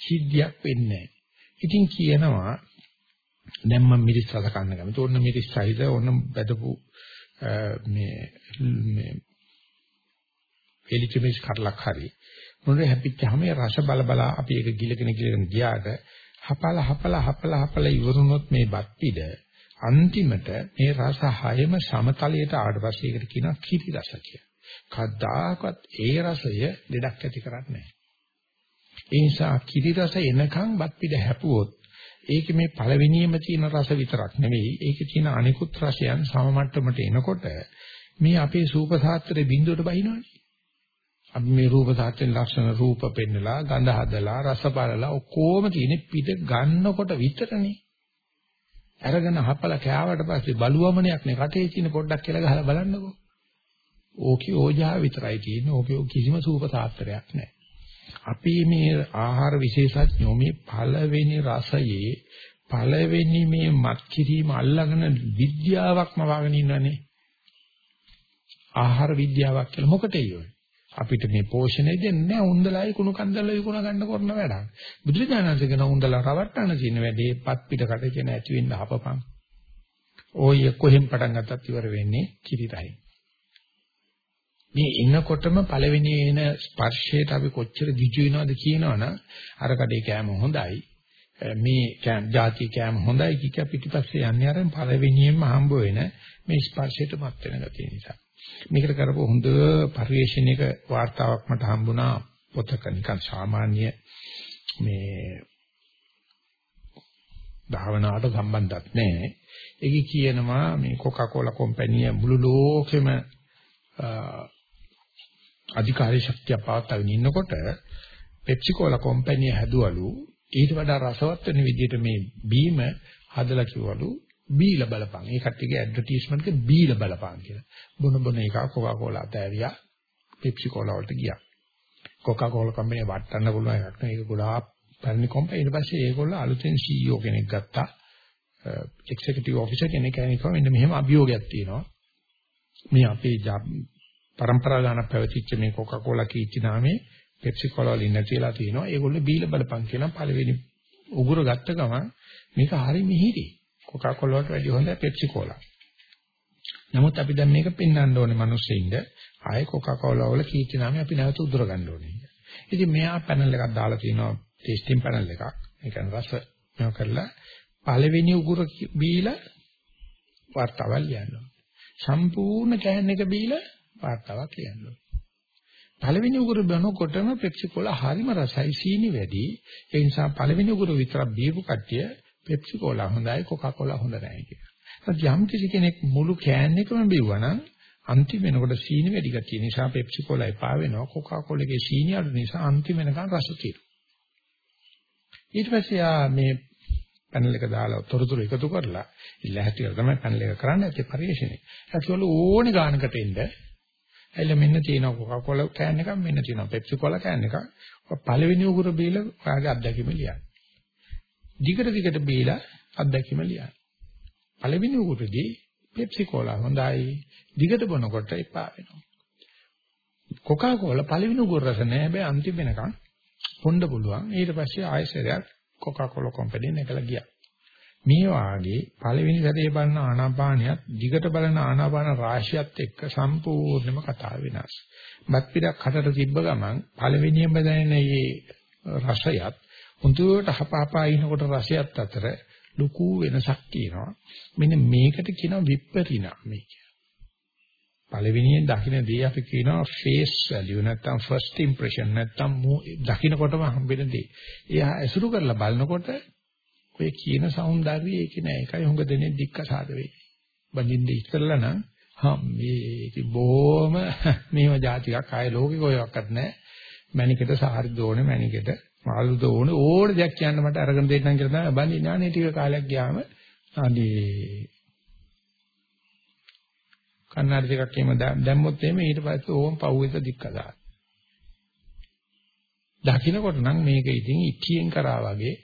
සිද්ධියක් වෙන්නේ නැහැ. ඉතින් කියනවා දැන් මම මිරිස් රස කන්න කැමති. ඕන්න මිරිස් සහිත ඕන්න බදපු මේ මේ එලිචමිස් කඩලක් හරි මොනේ හැපිච්චාම ඒ රස බල බල අපි ඒක ගිලගෙන ගිලගෙන ගියාට හපල හපල හපල හපල ඉවරුනොත් මේ බත් පිළ අන්තිමට මේ රස හයම සමතලයට ආවට පස්සේ ඒකට කියනවා කිරි රස කියලා. කද්දාකත් ඒ රසය දෙඩක් ඇති කරන්නේ නැහැ. ඒ නිසා කිරි රස එනකන් බත් පිළ හැපුවොත් ඒකේ මේ පළවෙනියම තියෙන රස විතරක් නෙවෙයි ඒකේ තියෙන අනිකුත් රසයන් සම මට්ටමට එනකොට මේ අපේ සූප සාත්‍රයේ බිඳුවට බහිනවනේ. අපි මේ රූප සාත්‍රයෙන් ලක්ෂණ රූප පෙන්නලා ගඳ හදලා රස බලලා ඔක්කොම තියෙන පිට ගන්නකොට විතරනේ. අරගෙන හපල කෑවට පස්සේ බලුවමනයක් නේ කටේ තියෙන පොඩ්ඩක් කියලා ගහලා බලන්නකෝ. ඕකේ ඕජා විතරයි තියෙන්නේ. ඕකේ කිසිම සූප සාත්‍රයක් නැහැ. අපි මේ ආහාර විශේෂඥෝ මේ පළවෙනි රසයේ පළවෙනි මේ මත් කිරීම අල්ලගෙන විද්‍යාවක්ම වගන ඉන්නනේ. ආහාර විද්‍යාවක් කියලා මොකටද යෝයි? අපිට මේ පෝෂණය දෙන්නේ නැහැ උන්දලයි කුණු කන්දල විකුණ ගන්න කරන වැඩක්. බුදුරජාණන්සේ කියන උන්දලා රවට්ටන්න තියෙන වැඩේ පත් පිට කට කියන ඇති වෙන්න අපපං. ඔය කොහෙන් පටන් ගත්තත් ඉවර වෙන්නේ කිරිතයි. මේ එනකොටම පළවෙනි එන ස්පර්ශයට අපි කොච්චර දිජු වෙනවද කියනවනම් අර කඩේ කෑම හොඳයි. මේ කෑම ಜಾති කෑම හොඳයි කික පිටිපස්සේ යන්නේ අර පළවෙනියෙන්ම හම්බ වෙන මේ ස්පර්ශයටමත් වෙන ගතිය නිසා. මේකට කරපු හොඳ පරිශ්‍රණයක වார்த்தාවක් මට හම්බුණා පොතක නිකන් සාමාන්‍ය මේ භාවනාවට සම්බන්ධයක් නැහැ ඒක කියනවා මේ කොකා කෝලා කම්පැනි මුළු ලෝකෙම අධිකාරී ශක්තිය පවත්වාගෙන ඉන්නකොට පෙප්සි කෝලා කම්පැනි හැදුවලු ඊට වඩා රසවත් වෙන විදිහට මේ බීම හදලා කිව්වලු බීලා බලපන්. ඒ කට්ටියගේ ඇඩ්වර්ටයිස්මන්ට් එක බීලා බලපන් කියලා. බොන බොන එක කොකා කෝලා අතෑරියා පෙප්සි කෝලා වලට ගියා. කොකා කෝලා කම්පැනි වටන්න පුළුවන් එකක් නේ. ඒක ගොඩාක් පැරණි කම්පැනි. ඊට පස්සේ ඒගොල්ලෝ අලුතෙන් CEO කෙනෙක් ගත්තා. එක්සිකියුටිව් ඔෆිසර් කෙනෙක් කෙනෙක්ව මෙන්න මෙහෙම අභියෝගයක් තියෙනවා. මේ අපේ પરම්පරා ගානක් පැවතිච්ච මේ කොකා කෝලා කීච්චි නාමේ පෙප්සි කෝලා වලින් නැතිලා තියෙනවා. ඒගොල්ලෝ බීලා බලපන් කියලා පළවෙනි උගුර ගත්ත ගමන් මේක හරි මිහිරි. කොකා කෝලා වලට වැඩිය හොඳයි පෙප්සි කෝලා. නමුත් අපි දැන් මේක පෙන්වන්න ඕනේ මිනිස්සුන්ට ආයේ කොකා කෝලා වල කීච්චි නාමේ අපි නැවත උදුර ගන්න ඕනේ. ඉතින් මෙයා පැනල් එකක් දාලා තිනවා ටෙස්ටිං පැනල් එකක්. ඒ කියන්නේ රස මේව කරලා පළවෙනි උගුර බීලා වර්තාවල් ලියනවා. සම්පූර්ණ කෑන් එක බීලා වාර්තාවක් ලියන්න ඕනේ. පළවෙනි උගුර බනකොටම පෙප්සි කෝලා හරිම රසයි සීනි වැඩි. ඒ නිසා පළවෙනි උගුර විතරක් බීපු කට්ටිය පෙප්සි කෝලා හොඳයි කොකා කෝලා හොඳ නැහැ කියලා. යම් කිසි කෙනෙක් මුළු කෑන් එකම බිව්වනම් අන්තිම වෙනකොට සීනි වැඩි ගතිය නිසා පෙප්සි කෝලා එපා වෙනවා. කොකා කෝලාගේ සීනි අඩු නිසා අන්තිම වෙනකන් රස තියෙනවා. ඊට පස්සේ ආ මේ පැනල් එක දාලා තොරතුරු එකතු කරලා ඉල්ලහැටියට තමයි පැනල් එක කරන්න ඇත්තේ පරිශ්‍රණය. ඒකවල ඕනේ ගානකට එන්න එළ මෙන්න තියෙනවා කොකාකෝලා කෑන් එකක් මෙන්න තියෙනවා පෙප්සි කෝලා කෑන් එකක්. පළවෙනි උගුර බීලා ඔයාගේ අත්දැකීම ලියන්න. දිගට දිගට බීලා අත්දැකීම ලියන්න. පළවෙනි උගුරදී පෙප්සි කෝලා හොඳයි. දිගට බොනකොට එපා වෙනවා. කොකාකෝලා පළවෙනි උගුර රස නෑ හැබැයි අන්තිම වෙනකන් පොණ්ඩ පුළුවන්. ඊට පස්සේ ආයෙසරයක් කොකාකෝලා කම්පැනි එකලා ගියා. මේ වාගේ පළවෙනි සැරේ බලන ආනාපානියත් දිගට බලන ආනාපාන රාශියත් එක්ක සම්පූර්ණයෙන්ම කතාව වෙනස්. බත් පිටක් හතට තිබ්බ ගමන් පළවෙනියෙන්ම දැනෙන මේ රසයත් හුදුවට හපහපා ඉනකොට රසයත් අතර ලুকু වෙනසක් තියෙනවා. මෙන්න මේකට කියනවා විපරිණාමය කියලා. පළවෙනියෙන් දකින්න දේ අපි කියනවා face value නැත්නම් first impression නැත්නම් දකින්නකොටම හම්බෙන දේ. එයා ඇසුරු කරලා බලනකොට ඔය කියන సౌందර්යය ඒක නෑ. ඒකයි හොඟ දෙනේ දික්ක සාද වෙන්නේ. බඳින්න ඉස්සෙල්ලා නම් හම් මේ ඉතින් බොහොම මේව જાතිකක් ආයේ ලෝකෙක ඔයවක්වත් නෑ. මණිකට සාහරි දෝනේ මණිකට මාළු දෝනේ ඕන දෙයක් කියන්න මට අරගෙන දෙන්නම් කියලා තමයි බඳින්න ඥානේ ටික කාලයක් ගියාම අනේ කන්නාඩි දෙකක් එහෙම දැම්මොත් එහෙම ඊට පස්සේ ඕම් පව්වෙත දික්කදා. දකින්නකොට නම් මේක ඉතින් ඉක්කියෙන් කරා වගේ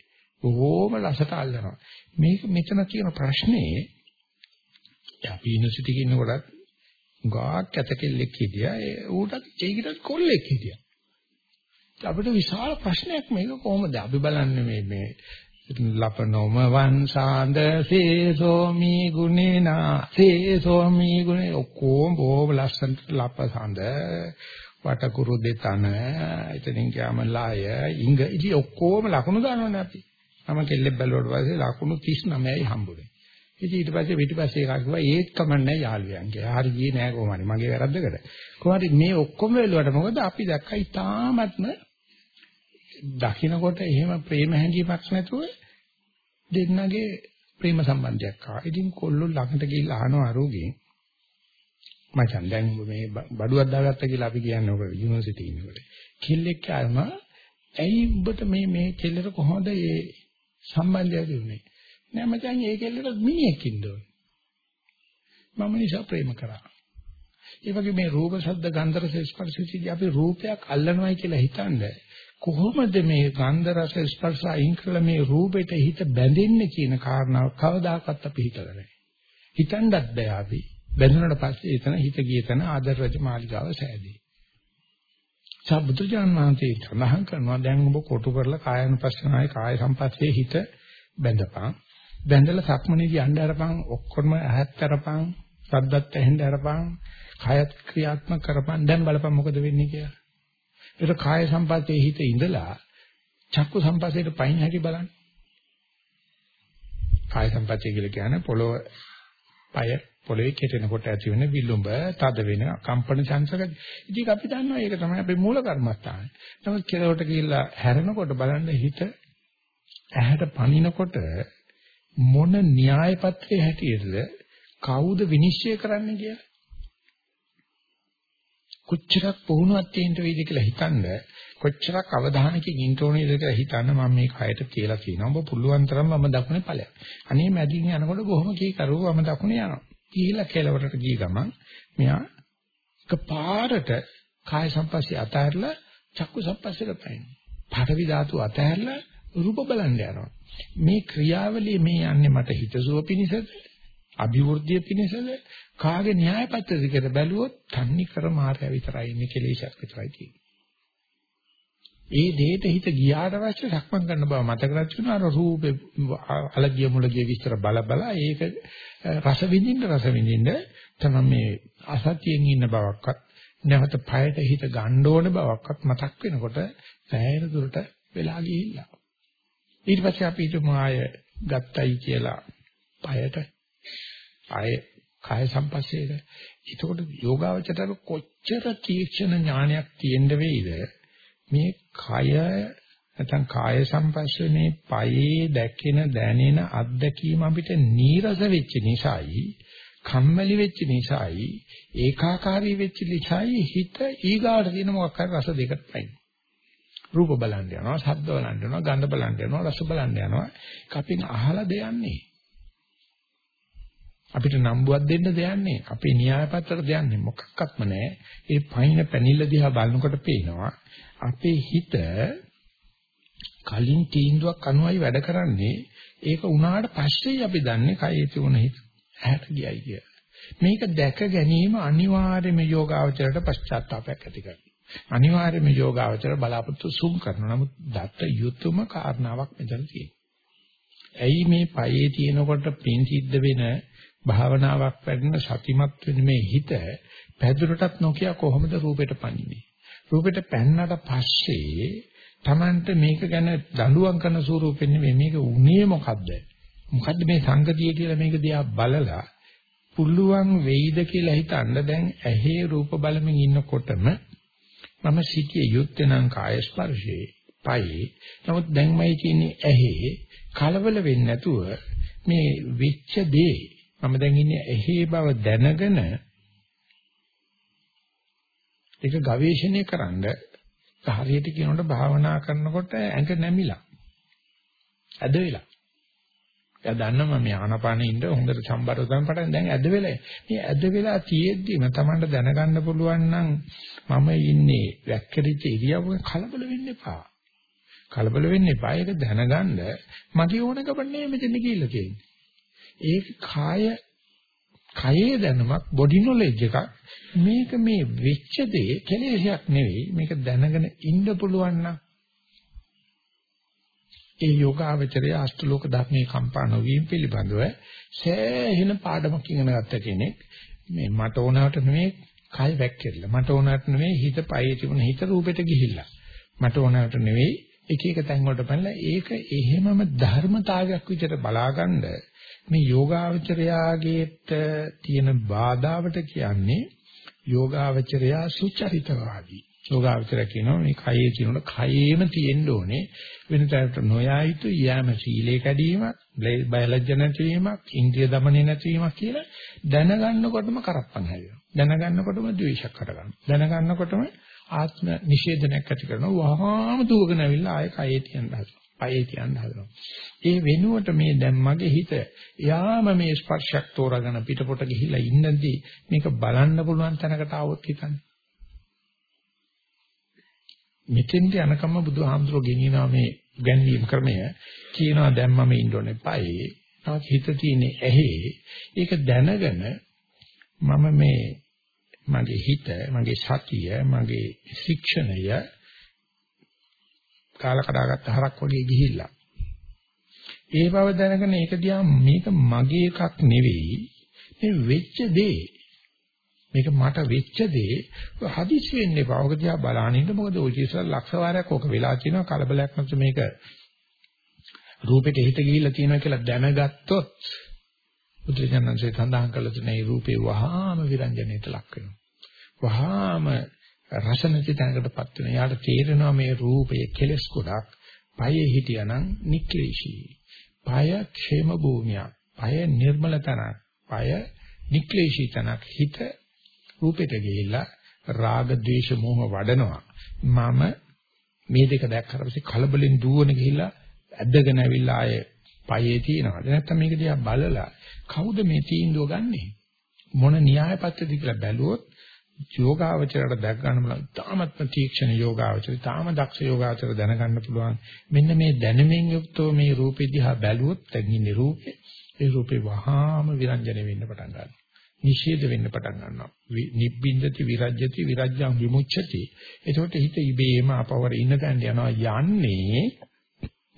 බොහෝම ලසට අල්ලනවා. මේක මෙතන තියෙන ප්‍රශ්නේ අපි යුනිවර්සිටි ඉන්නකොටත් ගාක් කැතකෙල්ලෙක් හිටියා ඒ ඌටත් ඒකිටත් කොල්ලෙක් හිටියා. අපිට විශාල ප්‍රශ්නයක් මේක කොහොමද අපි බලන්නේ මේ මේ ලපනොම වංශාන්ද සේසෝමි ගුණේනා සේසෝමි ගුණේ ඔක්කොම බොහොම ලස්සනට ලපසඳ වටකුරු දෙතන එතනින් ගියාම ලාය ඉංග ඉතින් ඔක්කොම ලකුණු දානවනේ අපි මම කෙල්ලෙක් බැලුවට පස්සේ ලකුණු 39යි හම්බුනේ. ඉතින් ඊට පස්සේ පිටිපස්සේ එකා කිව්වා ඒත් කමන්නේ යාළුවයන් කියලා. හරි ගියේ නෑ කොහොම හරි. මගේ වැරද්දකට. කොහොමද මේ ඔක්කොම වෙලුවට මොකද අපි දැක්කයි තාමත්ම දකින්නකොට එහෙම ප්‍රේම හැඟීමක් නැතුව දෙන්නගේ ප්‍රේම සම්බන්ධයක් ආවා. ඉතින් කොල්ලෝ ළඟට ගිහිල්ලා අහනවා අරෝගෙන් මචං දැන් මේ බඩුවක් දාගත්ත කියලා අපි කියන්නේ ඔක යුනිවර්සිටි ඉන්නකොට. කෙල්ලෙක් ආවම ඇයි උඹට මේ මේ කෙල්ලට කොහොමද මේ සම්බන්ධය දුන්නේ. නෑ මචං ඒ කෙල්ලට මිනිහෙක් ඉන්න ඕනේ. මම නිසා ප්‍රේම කරා. ඒ වගේ මේ රූප ශබ්ද ගන්ධ රස ස්පර්ශ සිද්ධි අපි රූපයක් අල්ලනවායි කියලා හිතන්නේ කොහොමද මේ ගන්ධ රස ස්පර්ශ අයින් කළා මේ රූපෙට හිත බැඳෙන්නේ කියන කාරණාව කවදාකවත් අපි හිතලා නැහැ. හිතන්නත් බෑ අපි. බැඳුනට පස්සේ එතන හිත ගිය තැන ආදර රජ මාලිගාව සෑදී. සබ්බුදුජාන මහන්සේ සඳහන් කරනවා දැන් ඔබ කොටු කරලා කායනුපස්සනාවේ කාය සම්පස්සේ හිත බැඳපන්. බැඳලා සක්මනේදී යන්න අරපන් ඔක්කොම ඇහත් අරපන් සද්දත් ඇහෙන්න අරපන් කායත් ක්‍රියාත්මක කරපන් දැන් බලපන් මොකද වෙන්නේ කියලා. ඒක කාය සම්පස්සේ හිත ඉඳලා චක්කු සම්පස්සේට පයින් හැටි බලන්න. කාය සම්පස්සේ කියලා කියන්නේ පොළොව පය පොළවේ කෙටෙනකොට ඇති වෙන විලුඹ, තද වෙන කම්පන චංචක. ඉතින් අපි දන්නවා ඒක තමයි අපේ මූල කර්මස්ථානය. නමුත් කෙලවට ගිහිල්ලා හැරෙනකොට බලන්න හිත ඇහැට පනිනකොට මොන න්‍යාය පත්‍රයේ හැටියටද කවුද විනිශ්චය කරන්නේ කියලා? කොච්චරක් පුහුණුවක් තියෙන්න වේද කියලා හිතනද කොච්චරක් අවධානයකින් ඉන්න ඕනේද කියලා හිතන්න මම මේ කයට කියලා කියනවා. ඔබ පුළුවන් තරම් මම දකුණේ ඵලයක්. අනේ මැදින් යනකොට බොහොම කී කරුව මම දකුණේ යනවා. කියලා කෙලවරට ගිය ගමන් මෙයා එකපාරට කාය සම්පස්සේ අතහැරලා චක්කු සම්පස්සේට පයින්. පාඨවි ධාතු අතහැරලා රූප බලන්න යනවා. මේ ක්‍රියාවලිය මේ යන්නේ මට හිතසුව පිණිසද? අභිවෘද්ධිය පිණිසද? කාගේ න්‍යාය පත්‍රද කියලා බැලුවොත් තන්නේ කර මාර්ගය විතරයි ඉන්නේ කෙලෙසක් විතරයි තියෙන්නේ. ඒ දෙයට හිත ගියාට පස්සේ සක්මන් කරන බව මතක රැස්වෙන අර රූපේ අලගිය මුලගිය විස්තර බල බල ඒක රස විඳින්න රස විඳින්න තමයි මේ අසතියෙන් ඉන්න බවක්වත් නැවත පයට හිත ගන්න ඕන බවක්වත් මතක් වෙනකොට සෑහෙන දුරට වෙලා ගිහිල්ලා. ඊට පස්සේ අපි හිතමු ආය ගත්තයි කියලා පයට ආය කාය සම්පස්සේද එතකොට යෝගාවචරයට කොච්චර තීක්ෂණ ඥානයක් තියෙන්න වෙයිද? මේ කය නැත්නම් කාය සම්පස්සනේ පයේ දැකින දැනෙන අත්දැකීම අපිට නීරස වෙච්ච නිසායි කම්මැලි වෙච්ච නිසායි ඒකාකාරී වෙච්ච නිසායි හිත ඊගාට තියෙන මොකක් හරි රස දෙකට පයින් රූප බලන්න යනවා ශබ්ද බලන්න යනවා ගන්ධ බලන්න යනවා රස බලන්න යනවා. කපින් අහලා දෙයන්නේ අපිට නම්බුවක් දෙන්න දෙයන්නේ අපේ න්‍යාය පත්‍රයට දෙයන්නේ මොකක්වත්ම නැහැ ඒ පයින් පැනිල්ල දිහා බලනකොට පේනවා අපේ හිත කලින් තීන්දුවක් අනුවයි වැඩ කරන්නේ ඒක උනාට පස්සේ අපි දන්නේ කයේ තිබුණ හිත ඇහැට ගියයි කියලා. මේක දැක ගැනීම අනිවාර්යයෙන්ම යෝගාවචරයට පශ්චාත්තාවයක් ඇති කරනවා. අනිවාර්යයෙන්ම යෝගාවචර බලාපොරොත්තු සුම් කරනවා. නමුත් දත්ත යුතුයම කාරණාවක් මෙතන තියෙනවා. ඇයි මේ පයේ තියෙනකොට පින් සිද්ධ වෙන භාවනාවක් වැඩෙන සතිමත් වෙන මේ හිත පැදුරටත් නොකිය කොහොමද රූපෙට පනින්නේ? රූපෙට පැන්නට පස්සේ Tamanට මේක ගැන දඬුවම් කරන ස්වරූපෙන් නෙමෙයි මේක උනේ මොකද්ද? මොකද්ද මේ සංගතිය කියලා මේක දිහා බලලා පුළුවන් වෙයිද කියලා හිතන්න දැන් ඇහි රූප බලමින් ඉන්නකොටම මම සිටිය යුත්තේ නම් කාය ස්පර්ශේ පයි නමුත් දැන් මයි කියන්නේ ඇහි කලබල වෙන්නේ නැතුව මේ වෙච්ච දේ මම දැන් ඉන්නේ ඇහි බව දැනගෙන ඒක ගවේෂණය කරන්න හරියට කියනකොට භාවනා කරනකොට ඇඟ නැමිලා. ඇද වෙලා. එයා දන්නවා මම ආනපානෙ ඉන්න හොඳට සම්බරව තමයි පටන් දැන් ඇද වෙලා. මේ ඇද වෙලා තියෙද්දිම Tamanට දැනගන්න පුළුවන් නම් මම ඉන්නේ වැක්කිරිච්ච ඉරියව්වේ කලබල වෙන්න එපා. කලබල වෙන්න එපා. ඒක දැනගන්න මගේ ඕනකම නෙමෙයි මෙතන කියලා තියෙන්නේ. ඒක කාය කයේ දැනුමක් බොඩි නොලෙජ් එකක්. මේක මේ වෙච්ච දේ කෙලෙසයක් නෙවෙයි. මේක දැනගෙන ඉන්න පුළුවන් නම් ඒ යෝගාවචරය අෂ්ටලෝක ධර්මයේ කම්පා නොවීම පිළිබඳව සෑහෙන පාඩමක් ඉගෙන ගත්ත කෙනෙක්. මේ මට ඕනවට නෙවෙයි කය වැක්කිරලා. මට ඕනවට නෙවෙයි හිත පයේ තිබුණ හිත රූපෙට ගිහිල්ලා. මට ඕනවට නෙවෙයි එක එක තැන් වලට බලලා ඒක එහෙමම ධර්මතාවයක් විදිහට බලාගන්න මේ යෝගාවචරයාගේට තියෙන බාධාවට කියන්නේ යෝගාවචරයා සුචරිතවාදී. යෝගාවචරය කියනවා මේ කයේ කියනොට කයේම තියෙන්න ඕනේ වෙන තැනට නොයා යුතු යෑම සීලේ කැඩීමක්, බයලජ්ජ නැතිවීමක්, ඉන්ද්‍රිය দমনය නැතිවීමක් කියලා දැනගන්නකොටම කරප්පන් හැදෙනවා. දැනගන්නකොටම ද්වේෂයක් හටගන්නවා. දැනගන්නකොටම ආත්ම නිෂේධනයක් ඇති කරනවා. වහාම දුවගෙන ඇවිල්ලා ආයෙ කයේ තියෙන දානවා. පයේ තියන්න හදනවා. ඒ වෙනුවට මේ දැන් මගේ හිත යාම මේ ස්පර්ශයක් තෝරාගෙන පිටපොට ගිහිලා ඉන්නදී මේක බලන්න පුළුවන් තැනකට આવොත් හිතන්නේ. මෙතෙන්ට යනකම් බුදුහාමුදුරුවෝ ගෙනියනවා මේ ගැන්වීම ක්‍රමය කියනවා දැන් මම ඉන්න ඕනේ පයේ. තවත් හිත තියෙන්නේ ඇහි. ඒක දැනගෙන මම මේ මගේ හිත, මගේ සතිය, මගේ ශික්ෂණය කාල කඩාගත්ත හරක් වගේ ගිහිල්ලා. ඒ බව දැනගෙන ඒක දිහා මේක මගේ එකක් නෙවෙයි. මේ වෙච්ච දේ. මේක මට වෙච්ච දේ හදිසි වෙන්න එපා. ඔක දිහා බලන්න ඉන්න මොකද ඔය ඉස්සර ලක්ෂ වාරයක් ඔක වෙලා තියෙනවා කලබලයක් නැත්නම් මේක රූපෙට හිත ගිහිල්ලා තියෙනවා කියලා දැනගත්තොත් බුදුරජාණන්සේ සඳහන් කළ තුනේ මේ රූපේ වහාම විරංජනයට ලක් වෙනවා. වහාම රස නැති තැනකටපත් වෙනවා. යාට තේරෙනවා මේ රූපය කෙලස් ගොඩක්. පයේ හිටියානම් නික්ලේශී. පය ക്ഷേම භූමියක්. පය නිර්මල තනක්. පය නික්ලේශී තනක්. හිත රූපෙට ගිහිල්ලා රාග ద్వේෂ මෝහ වඩනවා. මම මේ දෙක දැක්කට පස්සේ කලබලෙන් දුවන ගිහිල්ලා ඇදගෙන ඇවිල්ලා ආයේ පයේ තියනවාද නැත්නම් මේක දිහා බලලා කවුද මේ තීන්දුව ගන්නෙ මොන න්‍යායපත්‍යද කියලා බැලුවොත් යෝගාවචරයට දැක් ගන්න බල තාමත්ම තීක්ෂණ යෝගාවචරය තාම දක්ෂ යෝගාවචර දැනගන්න පුළුවන්. මෙන්න මේ දැනුමින් යුක්තව මේ රූපෙ දිහා බැලුවොත් තැගින්නේ රූපේ. ඒ රූපේ වහාම විරංජන වෙන්න පටන් ගන්නවා. නිෂේධ වෙන්න පටන් ගන්නවා. නිබ්බින්දති විරජ්‍යති විරජ්‍යං විමුච්ඡති. එතකොට හිත ඉබේම අපවර ඉන්න තැනට යනවා. යන්නේ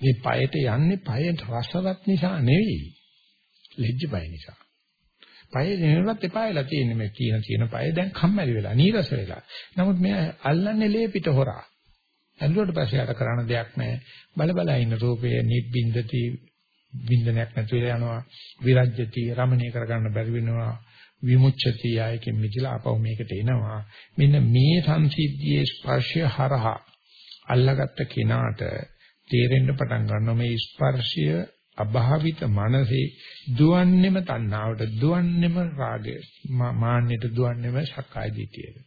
මේ පයට යන්නේ පයට රසවත් නිසා නෙවෙයි. ලෙජ්ජ බය නිසා. පය දෙනවත් එපායලා තියෙන්නේ මේ කියන කියන පය දැන් කම්මැලි වෙලා නීරස වෙලා. නමුත් මෙයා අල්ලන්නේ ලේ පිට හොරා. ඇල්ලුවට පස්සේ අර කරන්න දෙයක් නැහැ. බල බල ඉන්න රූපය නිබ්බින්දති බින්දනයක් නැති වෙලා යනවා. විරජ්‍යති රමණීය කරගන්න බැරි වෙනවා. විමුච්ඡති ආයකෙන් මිදලා ආපහු මේකට එනවා. මෙන්න මේ සංසිද්ධියේ ස්පර්ශය හරහා අල්ලාගත්ත කෙනාට තේරෙන්න පටන් ගන්නවා මේ ස්පර්ශය අභාවිත මනසේ දුවන්නේම තණ්හාවට දුවන්නේම රාගය මාන්නයට දුවන්නේම සක්කාය දිටියට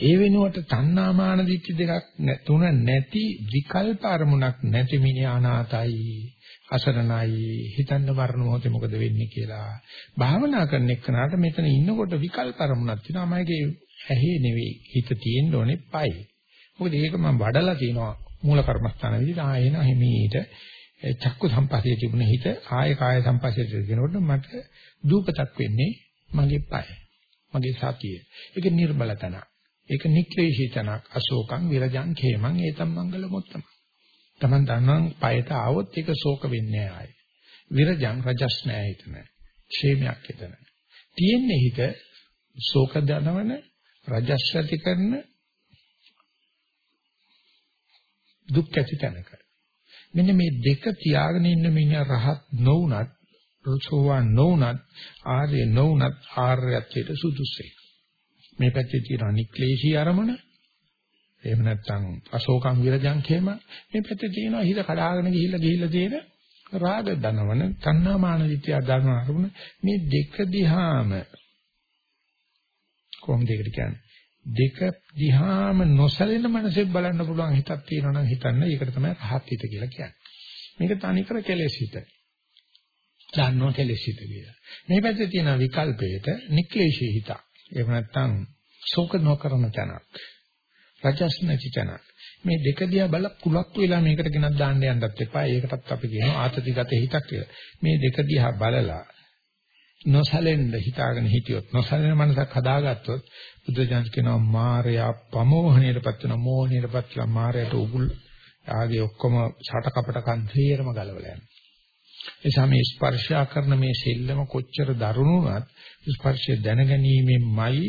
ඒ වෙනුවට තණ්හා මාන දිට්ඨි දෙකක් තුන නැති විකල්ප අරමුණක් නැති මිනිහානාතයි අසරණයි හිතන්න මරණ මොහොතේ මොකද වෙන්නේ කියලා භාවනා කරන එක්කනට මෙතන ඉන්නකොට විකල්ප අරමුණක් තියෙනවා. මගේ ඇහි නෙවෙයි හිත තියෙන්න ඕනේ පයි. මොකද ඒක මම වඩලා තියෙනවා මූල කර්මස්ථාන විදිහට. ආයෙන හිමීට චක්කු සම්පස්සේ තිබුණ හිත ආය කාය සම්පස්සේ කියනකොට මට දූපතක් වෙන්නේ මගේ පය. මගේ සතිය. ඒක නිර්බල තන. ඒක නික්ලේශී තනක්. අශෝකං විරජං khේමං ඒතම් මංගල මොත්තම. Taman දන්නම් පයට ආවොත් ඒක ශෝක වෙන්නේ ආයි. විරජං රජස් නෑ හිතන. ക്ഷേමයක් හිතන. තියෙන්නේ හිත ශෝක දනවන රජස් ඇති කරන දුක් ඇති තැනක. මෙන්න මේ දෙක තියාගෙන ඉන්න මිනිහා රහත් නොවුනත් සෝවාන් නොවුනත් ආර්ය නොවුනත් ආර්යත්වයට සුදුසුයි. මේ පැත්තේ තියෙන අනික්ලේශී අරමුණ එහෙම නැත්නම් අශෝකං විරජං khema මේ පැත්තේ තියෙනවා හිත කඩාගෙන ගිහිල්ලා ගිහිල්ලා තියෙන රාග දනවන තණ්හා මාන විත්‍ය දනවන අරමුණ මේ දෙක දිහාම කොහොමද ඒකට කියන්නේ දෙක දිහාම නොසැලෙන මනසෙන් බලන්න පුළුවන් හිතක් තියෙනවා නම් හිතන්න ඒකට තමයි රහත් හිත කියලා කියන්නේ. මේක තනිකර කෙලෙස් හිත. දන්නෝ කෙලෙස් හිත කියලා. මේ පැත්තේ තියෙන විකල්පයට නික්ලේශී හිත. එහෙම නැත්නම් ශෝක නොකරන තැනක්. රජස් නැති තැනක්. මේ දෙක දිහා බල කුලක් වෙලා මේකට ගෙනත් දාන්න යන්නත් එපා. ඒකටත් අපි කියනවා ආතතිගත හිතක් කියලා. මේ දෙක දිහා බලලා නොසැලෙන්න හිතාගෙන හිටියොත් නොසැලෙන මනසක් හදාගත්තොත් බුදුජානක කියනවා මායя ප්‍රමෝහණයටපත් වෙන මෝහණයටපත් වෙලා මායයට උගුල් ආගේ ඔක්කොම ෂට කපට කන්දේරම ගලවලා යනවා. ඒ සමේ ස්පර්ශා කරන මේ සෙල්ලම කොච්චර දරුණුවත් ස්පර්ශය දැනගැනීමෙන්මයි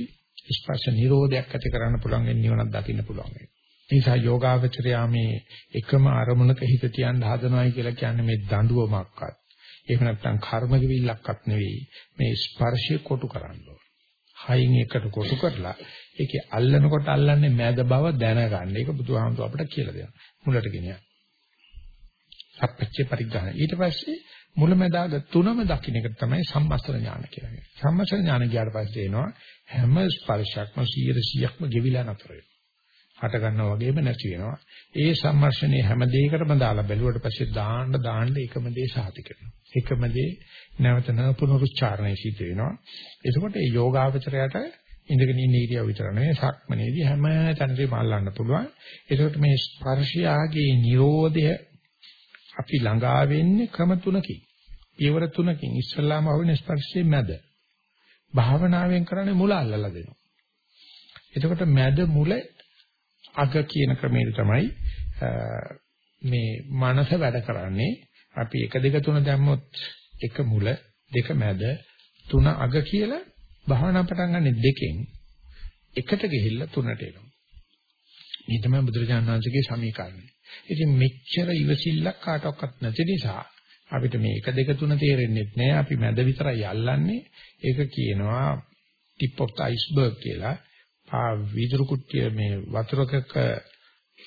ස්පර්ශ නිරෝධයක් ඇති කරන්න පුළුවන් නිවනක් දකින්න පුළුවන්. ඒ නිසා යෝගාවචරයා මේ එකම අරමුණක හිත තියන්න හදනවයි කියලා කියන්නේ මේ දඬුවමක්වත් එහෙම නැත්නම් කර්ම කිවිල්ලක්වත් නෙවෙයි මේ ස්පර්ශය කොටු කරන්න ඕන. හයින් එකට කොටු කරලා ඒකේ අල්ලනකොට අල්ලන්නේ මෑද බව දැනගන්න. ඒක බුදුහාමුදුර අපිට කියලා දෙනවා. මුලට ගෙනියන්න. සප්පච්චේ පරිග්‍රහණ. ඊට පස්සේ මුලමෙදාග තුනම දකින්න එක තමයි සම්මස්තර ඥාන කියන්නේ. සම්මස්තර ඥාන ගියාට පස්සේ එනවා හැම ස්පර්ශයක්ම 100%ක්ම ගෙවිලා නතර වෙනවා. හට ගන්නවා වගේම නැති වෙනවා. ඒ සම්මර්ෂණයේ හැම දෙයකටම දාලා බැලුවට පස්සේ දාන්න දාන්න එකම දේ සාතික වෙනවා. එකම දේ නැවත පුනරුච්චාරණය සිද්ධ වෙනවා. එතකොට මේ යෝගාවචරයට ඉඳගෙන ඉන්න ඉරියව් විතර නෙවෙයි සක්මනේදී හැම තැනදීම අල්ලන්න පුළුවන්. ඒකට මේ ස්පර්ශයාගේ Nirodha අපි ළඟා වෙන්නේ ක්‍රම තුනකින්. පියවර තුනකින් ඉස්සල්ලාම වුණ ස්පර්ශයේ මැද. භාවනාවෙන් කරන්නේ මුල අල්ලලා දෙනවා. එතකොට මැද මුල අග කියන ක්‍රමයට තමයි මේ මනස වැඩ කරන්නේ. අපි 1 2 3 දැම්මොත් එක මුල දෙක මැද තුන අග කියලා භාවනා පටන් ගන්න දෙකෙන් එකට ගිහිල්ලා තුනට එනවා. මේ තමයි බුදුරජාණන් වහන්සේගේ සමීකරණය. ඉතින් මෙච්චර ඉවසිල්ලක් කාටවත් නැති නිසා අපිට මේ 1 2 3 තේරෙන්නේ නැහැ. අපි මැද විතරයි අල්ලන්නේ. ඒක කියනවා tip of the iceberg කියලා. ආ වීදුරු කුට්ටිය මේ වතුරකක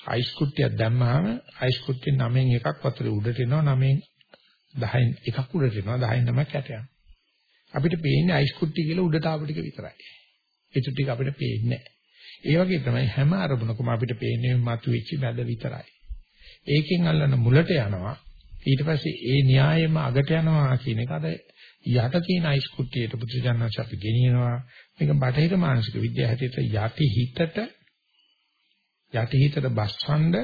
අයිස් කුට්ටියක් දැම්මහම අයිස් කුට්ටිය 9න් එකක් වතුරේ උඩට එනවා 9න් 10න් එකක් උඩට එනවා 10න් තමයි කැට යනවා. අපිට පේන්නේ අයිස් කුට්ටිය කියලා උඩට ආපු ටික විතරයි. ඒ ටික අපිට පේන්නේ නැහැ. ඒ වගේ තමයි හැම අරමුණකම අපිට පේන්නේ මතුවෙච්ච මැද විතරයි. ඒකෙන් අල්ලන මුලට යනවා. ඊට පස්සේ ඒ න්‍යායෙම අගට යනවා කියන එක අර යට තියෙන අයිස් කුට්ටියට පුදුජානනාච අපි ගෙනියනවා. මේක බටහිර මානසික විද්‍යාව හැටියට යටි හිතට යටි හිතට බස්සඳ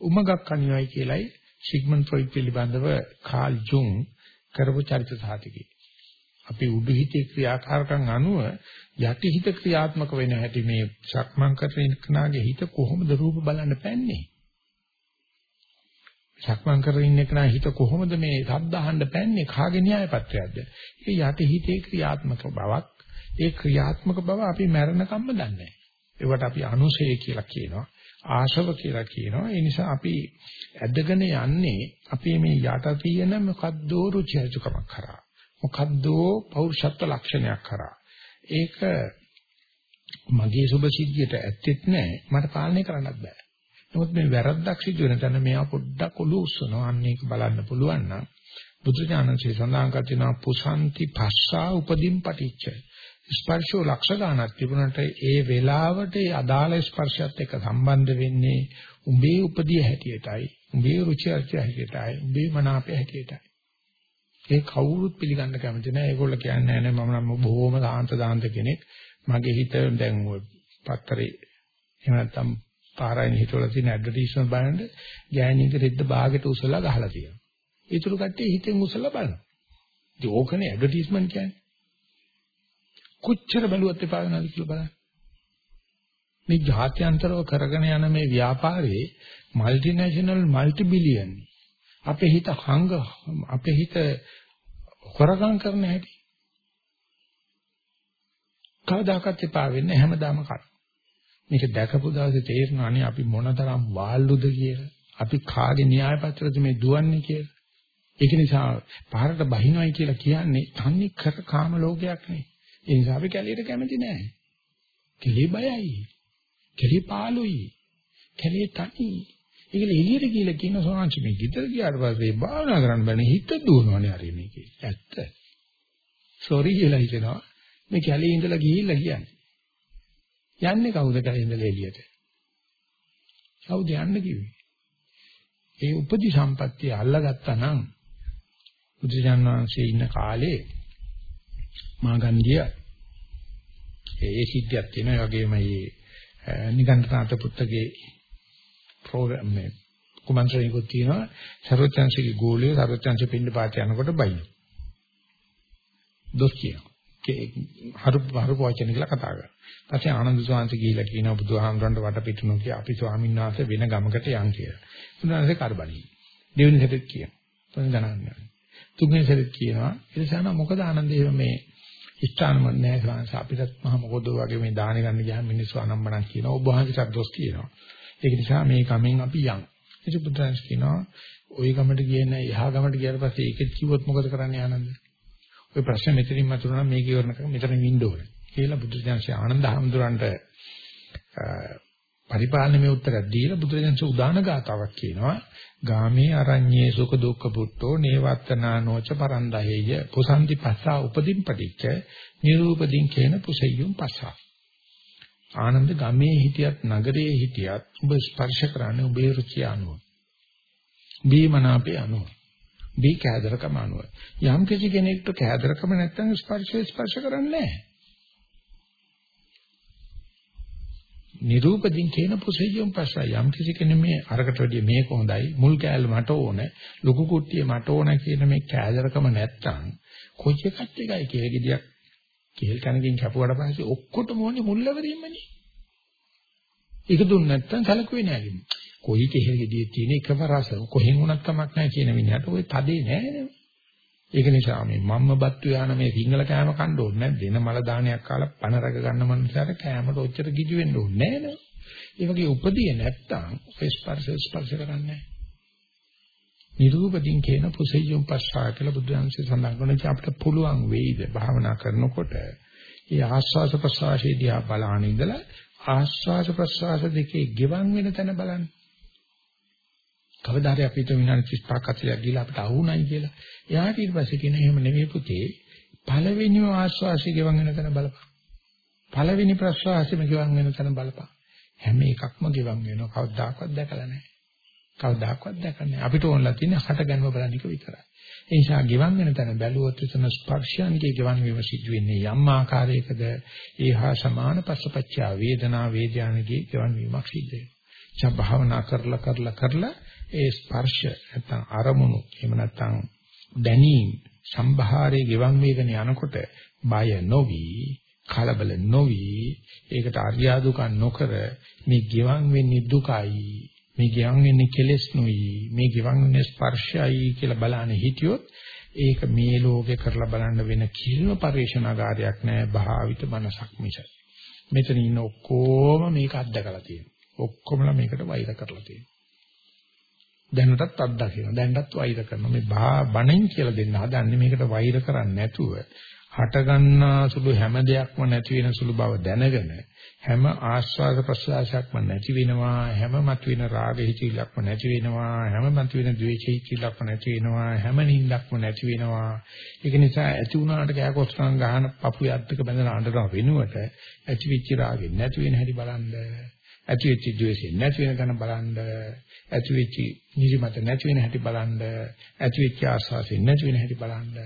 උමගක් අනිවයි කියලයි සිග්මන්ඩ් ෆ්‍රොයිඩ් පිළිබඳව කාල් ජුන් කරපු චරිත සාහිතිකේ. අපි උඩු හිතේ ක්‍රියාකාරකම් අනුව යටි හිත ක්‍රියාත්මක වෙන හැටි මේ සක්මන් කරන කෙනාගේ හිත කොහොමද රූප බලන්න පැන්නේ? සක්මන් කරගෙන ඉන්න කෙනා හිත කොහොමද මේ ශබ්ද අහන්න පැන්නේ? කාගේ න්‍යාය පත්‍රයක්ද? ඒ යටි හිතේ ක්‍රියාත්මක බවක් ඒ ක්‍රියාත්මක බව අපි මරණකම්ම දන්නේ නැහැ. ඒවට අපි අනුසය කියලා කියනවා. ආශව කියලා කියනවා. ඒ නිසා අපි ඇදගෙන යන්නේ අපි මේ යට තියෙන මොකද්ද රුචිජුකමක් කරා. මොකද්ද පෞරුෂත්ව ලක්ෂණයක් කරා. ඒක මගේ සුභ සිද්ධියට ඇත්තෙත් නැහැ. මට පාලනය කරන්නත් බෑ. නමුත් මේ වැරද්දක් සිදු වෙන තැන මෙයා පොඩ්ඩක් ඔලුව උස්සනවා. අන්න ඒක බලන්න පුළුවන් නම් බුදුජානකසේ සඳහන් කර තිනවා පුසන්ති පස්සා උපදීන් පටිච්ච. ස්පර්ශෝ ලක්ෂ ගන්නක් තිබුණට ඒ වෙලාවට ඒ අදාළ ස්පර්ශයත් එක්ක සම්බන්ධ වෙන්නේ උඹේ උපදී හැටියටයි. උඹේ රුචි අරුචි හැටියටයි. උඹේ මනාපය හැටියටයි. ඒ කවුරුත් පිළිගන්න කැමති නැහැ. ඒගොල්ලෝ කියන්නේ නැහැ මම නම් බොහොම සාන්ත දාන්ත කෙනෙක්. මගේ හිත දැන් ඔය පත්තරේ එහෙම නැත්නම් පාරායන හිතවල තියෙන ඇඩ්වර්ටයිස්මන්ට් බලන්න ගෑණියක රෙද්ද බාගෙට උසලා ගහලා තියෙනවා. ඊටු කට්ටිය හිතෙන් උසලා බලනවා. ඉතින් ඕකනේ ඇඩ්වර්ටයිස්මන්ට් කියන්නේ. කොච්චර බැලුවත් එපා වෙනවද කියලා බලන්න. මේ ජාත්‍යන්තරව කරගෙන යන මේ ව්‍යාපාරේ মালටිනේෂනල් মালටි බිලියන් අපේ හිත හංග අපේ හිත හොරගම් කරන හැටි කවදාකවත් එපා වෙන්නේ හැමදාම කර මේක දැකපු දවසේ තේරෙනවානේ අපි මොනතරම් වාල්ලුද කියලා. අපි කාගේ න්‍යාය පත්‍රද මේ දුවන්නේ කියලා. ඒක නිසා පාරට බහිනවයි කියලා කියන්නේ තන්නේ කර කාම ලෝකයක් නේ. ඒ නිසා අපි කැලියට කැමති නැහැ කෙලි බයයි කෙලි පාළුයි කෙලි තනි ඒකල එළියට කියලා කියන සෝංශ මේ ගෙදර ගියාට පස්සේ භාවනා කරන්න බෑනේ හිත දුවනවනේ හරි මේකේ. ඇත්ත. සෝරි කියලා හිතෙනවා. මේ කැලේ ඉඳලා ගිහිල්ලා කියන්නේ. යන්නේ කවුද කැලේ ඉඳලා එළියට? කවුද යන්න කිව්වේ? ඒ උපදි සම්පත්තිය අල්ලගත්තා නම් බුදුජාන විශ්වයේ ඉන්න කාලේ මාගන්ධිය ඒ සිද්ධියක් තියෙනවා. ඒ වගේම මේ නිගණ්ඨනාත පුත්තගේ ප්‍රෝග්‍රෑම් මේ කුමන්ත්‍රණිකුත් තියෙනවා සර්වචන්සිකේ ගෝලිය සර්වචන්සි පින්න පාත යනකොට බයි. දොස් කියනවා. හරු හරු වචන කියලා කතා කරා. ඊපස්සේ ආනන්ද ස්වාමීන් ගිහිල්ලා කියනවා බුදුහාමුදුරන්ට වටපිටුන කිය අපි ස්වාමීන් වහන්සේ වෙන ගමකට යන් කියලා. උන්වහන්සේ කරබණී. දෙවෙනි සැරේත් කියනවා. තුන් ගණන් තුන්වෙනි සැරේත් කියනවා. ඒ නිසා මොකද ආනන්ද එහෙම මේ ස්ථානමක් නැහැ ස්වාමීන් වහන්සේ අපිටත් මහ මොකද වගේ මේ දාන ගන්න ගියාම මිනිස්සු අනම්මනම් කියනවා. ඔබ වහන්සේට දොස් කියනවා. ඒක නිසා මේ ගමෙන් අපි යන් ඒක පුත්‍රයන්ස් කියනවා ওই ගමට ගියේ නැහැ එහා ගමට ගියාට පස්සේ ඒකෙත් කිව්වොත් මොකද කරන්නේ ආනන්ද? ඔය ප්‍රශ්නේ මෙතනින් මතුරුනා මේක ඉවරනකම් මෙතන වින්ඩෝ කියලා බුදුසසුන් ආනන්ද හැමදුරන්ට පරිපාලනයේ උත්තරයක් දීලා බුදුරජාණන් උදාන ගාතාවක් කියනවා ගාමේ අරඤ්ඤේ සුඛ දුක්ඛ පුට්ටෝ නේවත්තනා නොච පරන්දහෙය පුසන්ති පස්සා උපදීන් පටිච්ච නිරූපදීන් කේන පුසෙය්‍යුම් පස්සා ආනන්ද ගමේ හිටියත් නගරයේ හිටියත් ඔබ ස්පර්ශ කරන්නේ ඔබේ රුචිය අනුව. බීමනාපේ අනුව. බී කෑදරකම අනුව. යම් කිසි කෙනෙක්ට කෑදරකම නැත්නම් ස්පර්ශය ස්පර්ශ කරන්නේ නැහැ. නිරූපදින් කියන පුසෙයියම් පස්සා යම් කිසි කෙනෙක් මේ අරකට වැඩිය මේක හොඳයි මුල් කෑල්ල මට ඕන ලොකු කුට්ටිය මට ඕන කියන මේ කෑදරකම නැත්තම් කොයි එකත් එකයි කියලා ගෙඩියක් කේල් කනකින් කැපුවට පස්සේ ඔක්කොටම ඕනේ මුල්ලවරින්මනේ. ඒක දුන්න නැත්තම් සැලකුවේ නෑ කිව්වා. කොයි කෙහෙල් ගෙඩියේ තියෙන එකම රස කොහෙන් වුණත් කමක් නැහැ කියන මිනිහට ওই තදේ නෑ නේද? ඒක නිසා මේ මම්ම බත්තු යාන මේ සිංහල කෑම කන්න ඕනේ නැද්ද? එන මල දානයක් කාලා පණ රැක ගන්න මනුස්සයර කෑමට ඔච්චර ගිජු වෙන්න ඕනේ නෑ නේද? ඒ වගේ උපදී නැත්තම් ඔය ස්පර්ශ ස්පර්ශ කරන්නේ නිරූපදින් කියන පුසෙය්‍යම් පස්සා කියලා බුදුන්සේ සඳහන් කරනවා අපිට පුළුවන් වෙයිද භාවනා කරනකොට ඒ ආස්වාස ප්‍රසආශේදී ආ බලාන ඉඳලා ආස්වාස ප්‍රසආස දෙකේ ගෙවන් වෙන තැන බලන්න. කවදාද අපි හිතුව විනාඩි 35ක් 40ක් ගිහලා අපිට අහුණයි කියලා. එයාට ඊට පස්සේ කියන එහෙම නෙමෙයි පුතේ. පළවෙනිම ආස්වාසිය ගෙවන් වෙන තැන බලපන්. පළවෙනි ප්‍රසආසෙම ගෙවන් වෙන තැන බලපන්. හැම එකක්ම ගෙවන් වෙනවා. කවදාකවත් දැකලා නැහැ. කවදාකවත් දැකලා නැහැ. අපිට ඕනලා තියෙන්නේ හට ගැනීම බලන එක විතරයි. ඒ නිසා ගෙවන් වෙන තැන බැලුවොත් එතන ස්පර්ශයන්ගේ ගෙවන් වීම සිදු වෙන්නේ යම් ආකාරයකද ඒහා සමාන පස්සපච්චා වේදනා වේද්‍යානගේ ගෙවන් වීමක් සිද්ධ වෙනවා. එචා භාවනා කරලා කරලා කරලා ඒ ස්පර්ශ නැත්නම් අරමුණු එහෙම නැත්නම් දැනීම් සම්භාරයේ ගෙවන් වේගන යනකොට බය නොවි කලබල නොවි ඒකට අරියාදුකම් නොකර මේ ගෙවන් වෙන්නේ දුකයි මේ ගෙවන් වෙන්නේ කෙලෙස් නුයි මේ ගෙවන් වෙන්නේ ස්පර්ශයයි කියලා බලන්නේ හිටියොත් ඒක මේ ලෝකේ කරලා බලන්න වෙන කිසිම පරිශනාකාරයක් නැහැ භාවිත මනසක් මිස. මෙතන ඉන්න ඔක්කොම මේක අත්දකලා තියෙනවා. ඔක්කොමලා මේකට වෛර කරලා තියෙනවා. දැනටත් අත්දකිනවා. දැනටත් වෛර කරනවා. මේ බණෙන් කියලා දෙන්න හදන්නේ මේකට වෛර කරන්නේ නැතුව හට ගන්නා සුළු හැම දෙයක්ම නැති වෙන සුළු බව දැනගෙන හැම ආස්වාද ප්‍රසආසයක්ම නැති වෙනවා හැම මතුවෙන රාග හිතිලක්ම නැති වෙනවා හැම මතුවෙන ද්වේෂ හිතිලක්ම නැති වෙනවා හැම නිින්දක්ම නැති වෙනවා ඒක නිසා ඇති වුණාට කෑකොස්සන් ගහන පපු යද්දක බඳලා අඬන වෙනුවට ඇති වෙච්ච රාගෙ නැති වෙන හැටි බලන්න ඇති වෙච්ච ද්වේෂය නැති වෙන ගන්න බලන්න ඇති වෙච්ච නිදිමත නැති වෙන හැටි බලන්න ඇති වෙච්ච ආස්වාසය නැති වෙන හැටි බලන්න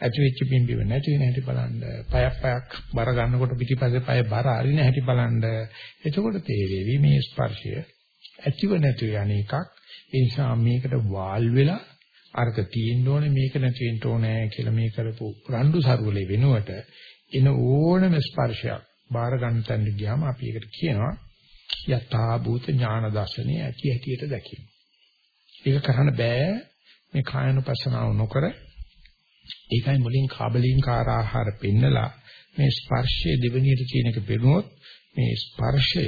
ඇති වෙච්ච පිම්බිම නැති වෙන හැටි බලන්න පයක් පයක් බර ගන්නකොට පිටිපස්සේ පය බර අරින හැටි බලන්න. එතකොට තේරෙවි මේ ස්පර්ශය ඇතිව නැතිව යන එකක්. ඒ නිසා මේකට වාල් වෙලා අර්ග තියෙන්න ඕනේ මේක නැති වෙන්න ඕනේ කියලා මේ කරපු රණ්ඩු සරුවලේ වෙනුවට එන ඕනම ස්පර්ශයක් බාර ගන්න තැනට ගියාම අපි ඒකට කියනවා යථා භූත ඥාන දර්ශනය ඇති ඇටියට දැකීම. ඒක කරන්න බෑ. මේ කායනුපස්සනාව නොකර ඒකයි මුලින් කාබලීන්කාර ආහාර පෙන්නලා මේ ස්පර්ශයේ දෙවෙනියට කියන එක පෙනුනොත් මේ ස්පර්ශය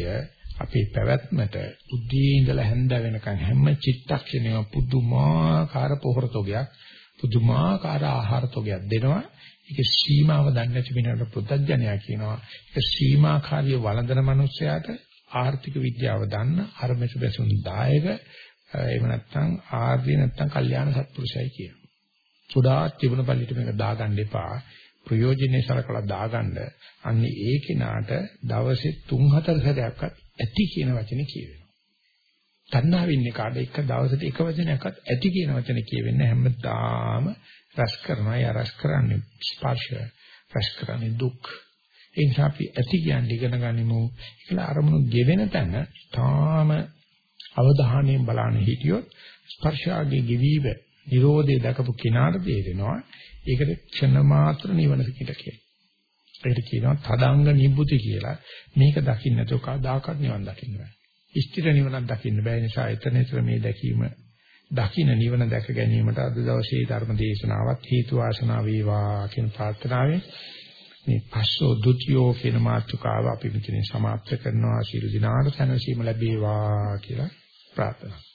අපේ පැවැත්මට උද්දී ඉඳලා හැන්ද වෙනකන් හැම චිත්තක්ෂණයම පුදුමාකාර පොහොරතෝගයක් පුදුමාකාර ආහාරතෝගයක් දෙනවා. ඒක සීමාව දන්නේ නැති වෙනකොට පුද්දඥයා කියනවා. ඒක සීමාකාරිය වළඳන මනුස්සයාට ආර්ථික විද්‍යාව දන්න අරමෙස බැසුන් දායක එහෙම නැත්නම් ආර්ය නැත්නම් කල්යාණ සත්පුරුෂයයි කියනවා. සුදා තිබුණ පල්ලිට මේක දාගන්න එපා. ප්‍රයෝජනේ සලකලා දාගන්න. අන්නේ ඒ කෙනාට දවසේ 3-4 සැරයක්වත් ඇති කියන වචනේ කියවෙනවා. තණ්හාවෙන් එකාට එක දවසට එක වචනයක්වත් ඇති කියන වචනේ කියවෙන්නේ හැමදාම රස කරනවා. යා රස කරන්නේ ස්පර්ශය. රස කරන්නේ දුක්. ඒ නිසා අපි ඇති කියන්නේ ඉගෙන ගනිමු. ඒකලා අරමුණු ගෙවෙන තැන තාම අවධානයෙන් බලන්න හිටියොත් ස්පර්ශාගේ ගෙවීම නිරෝධය දකපු කෙනාට තේරෙනවා. ඒකට ක්ෂණ මාත්‍ර නිවන කියලා කියනවා. ඒකට කියනවා තදංග නිබ්බුති කියලා. මේක දකින්න නැතුව කවදාකවත් නිවන් දකින්න බෑ. ඉෂ්ටිර නිවනක් දකින්න බෑ නිසා එතන එතන මේ දැකීම දකින්න නිවන දැක ගැනීමට අද දවසේ ධර්ම දේශනාවත් හේතු වාසනා වේවා කියන ප්‍රාර්ථනාවෙන් මේ පස්සෝ ဒ ුතියෝ කියන මාතෘකාව අපි මෙතනින් සමාප්ත කරනවා. ශිරු දිනාට සැනසීම ලැබේවා කියලා ප්‍රාර්ථනා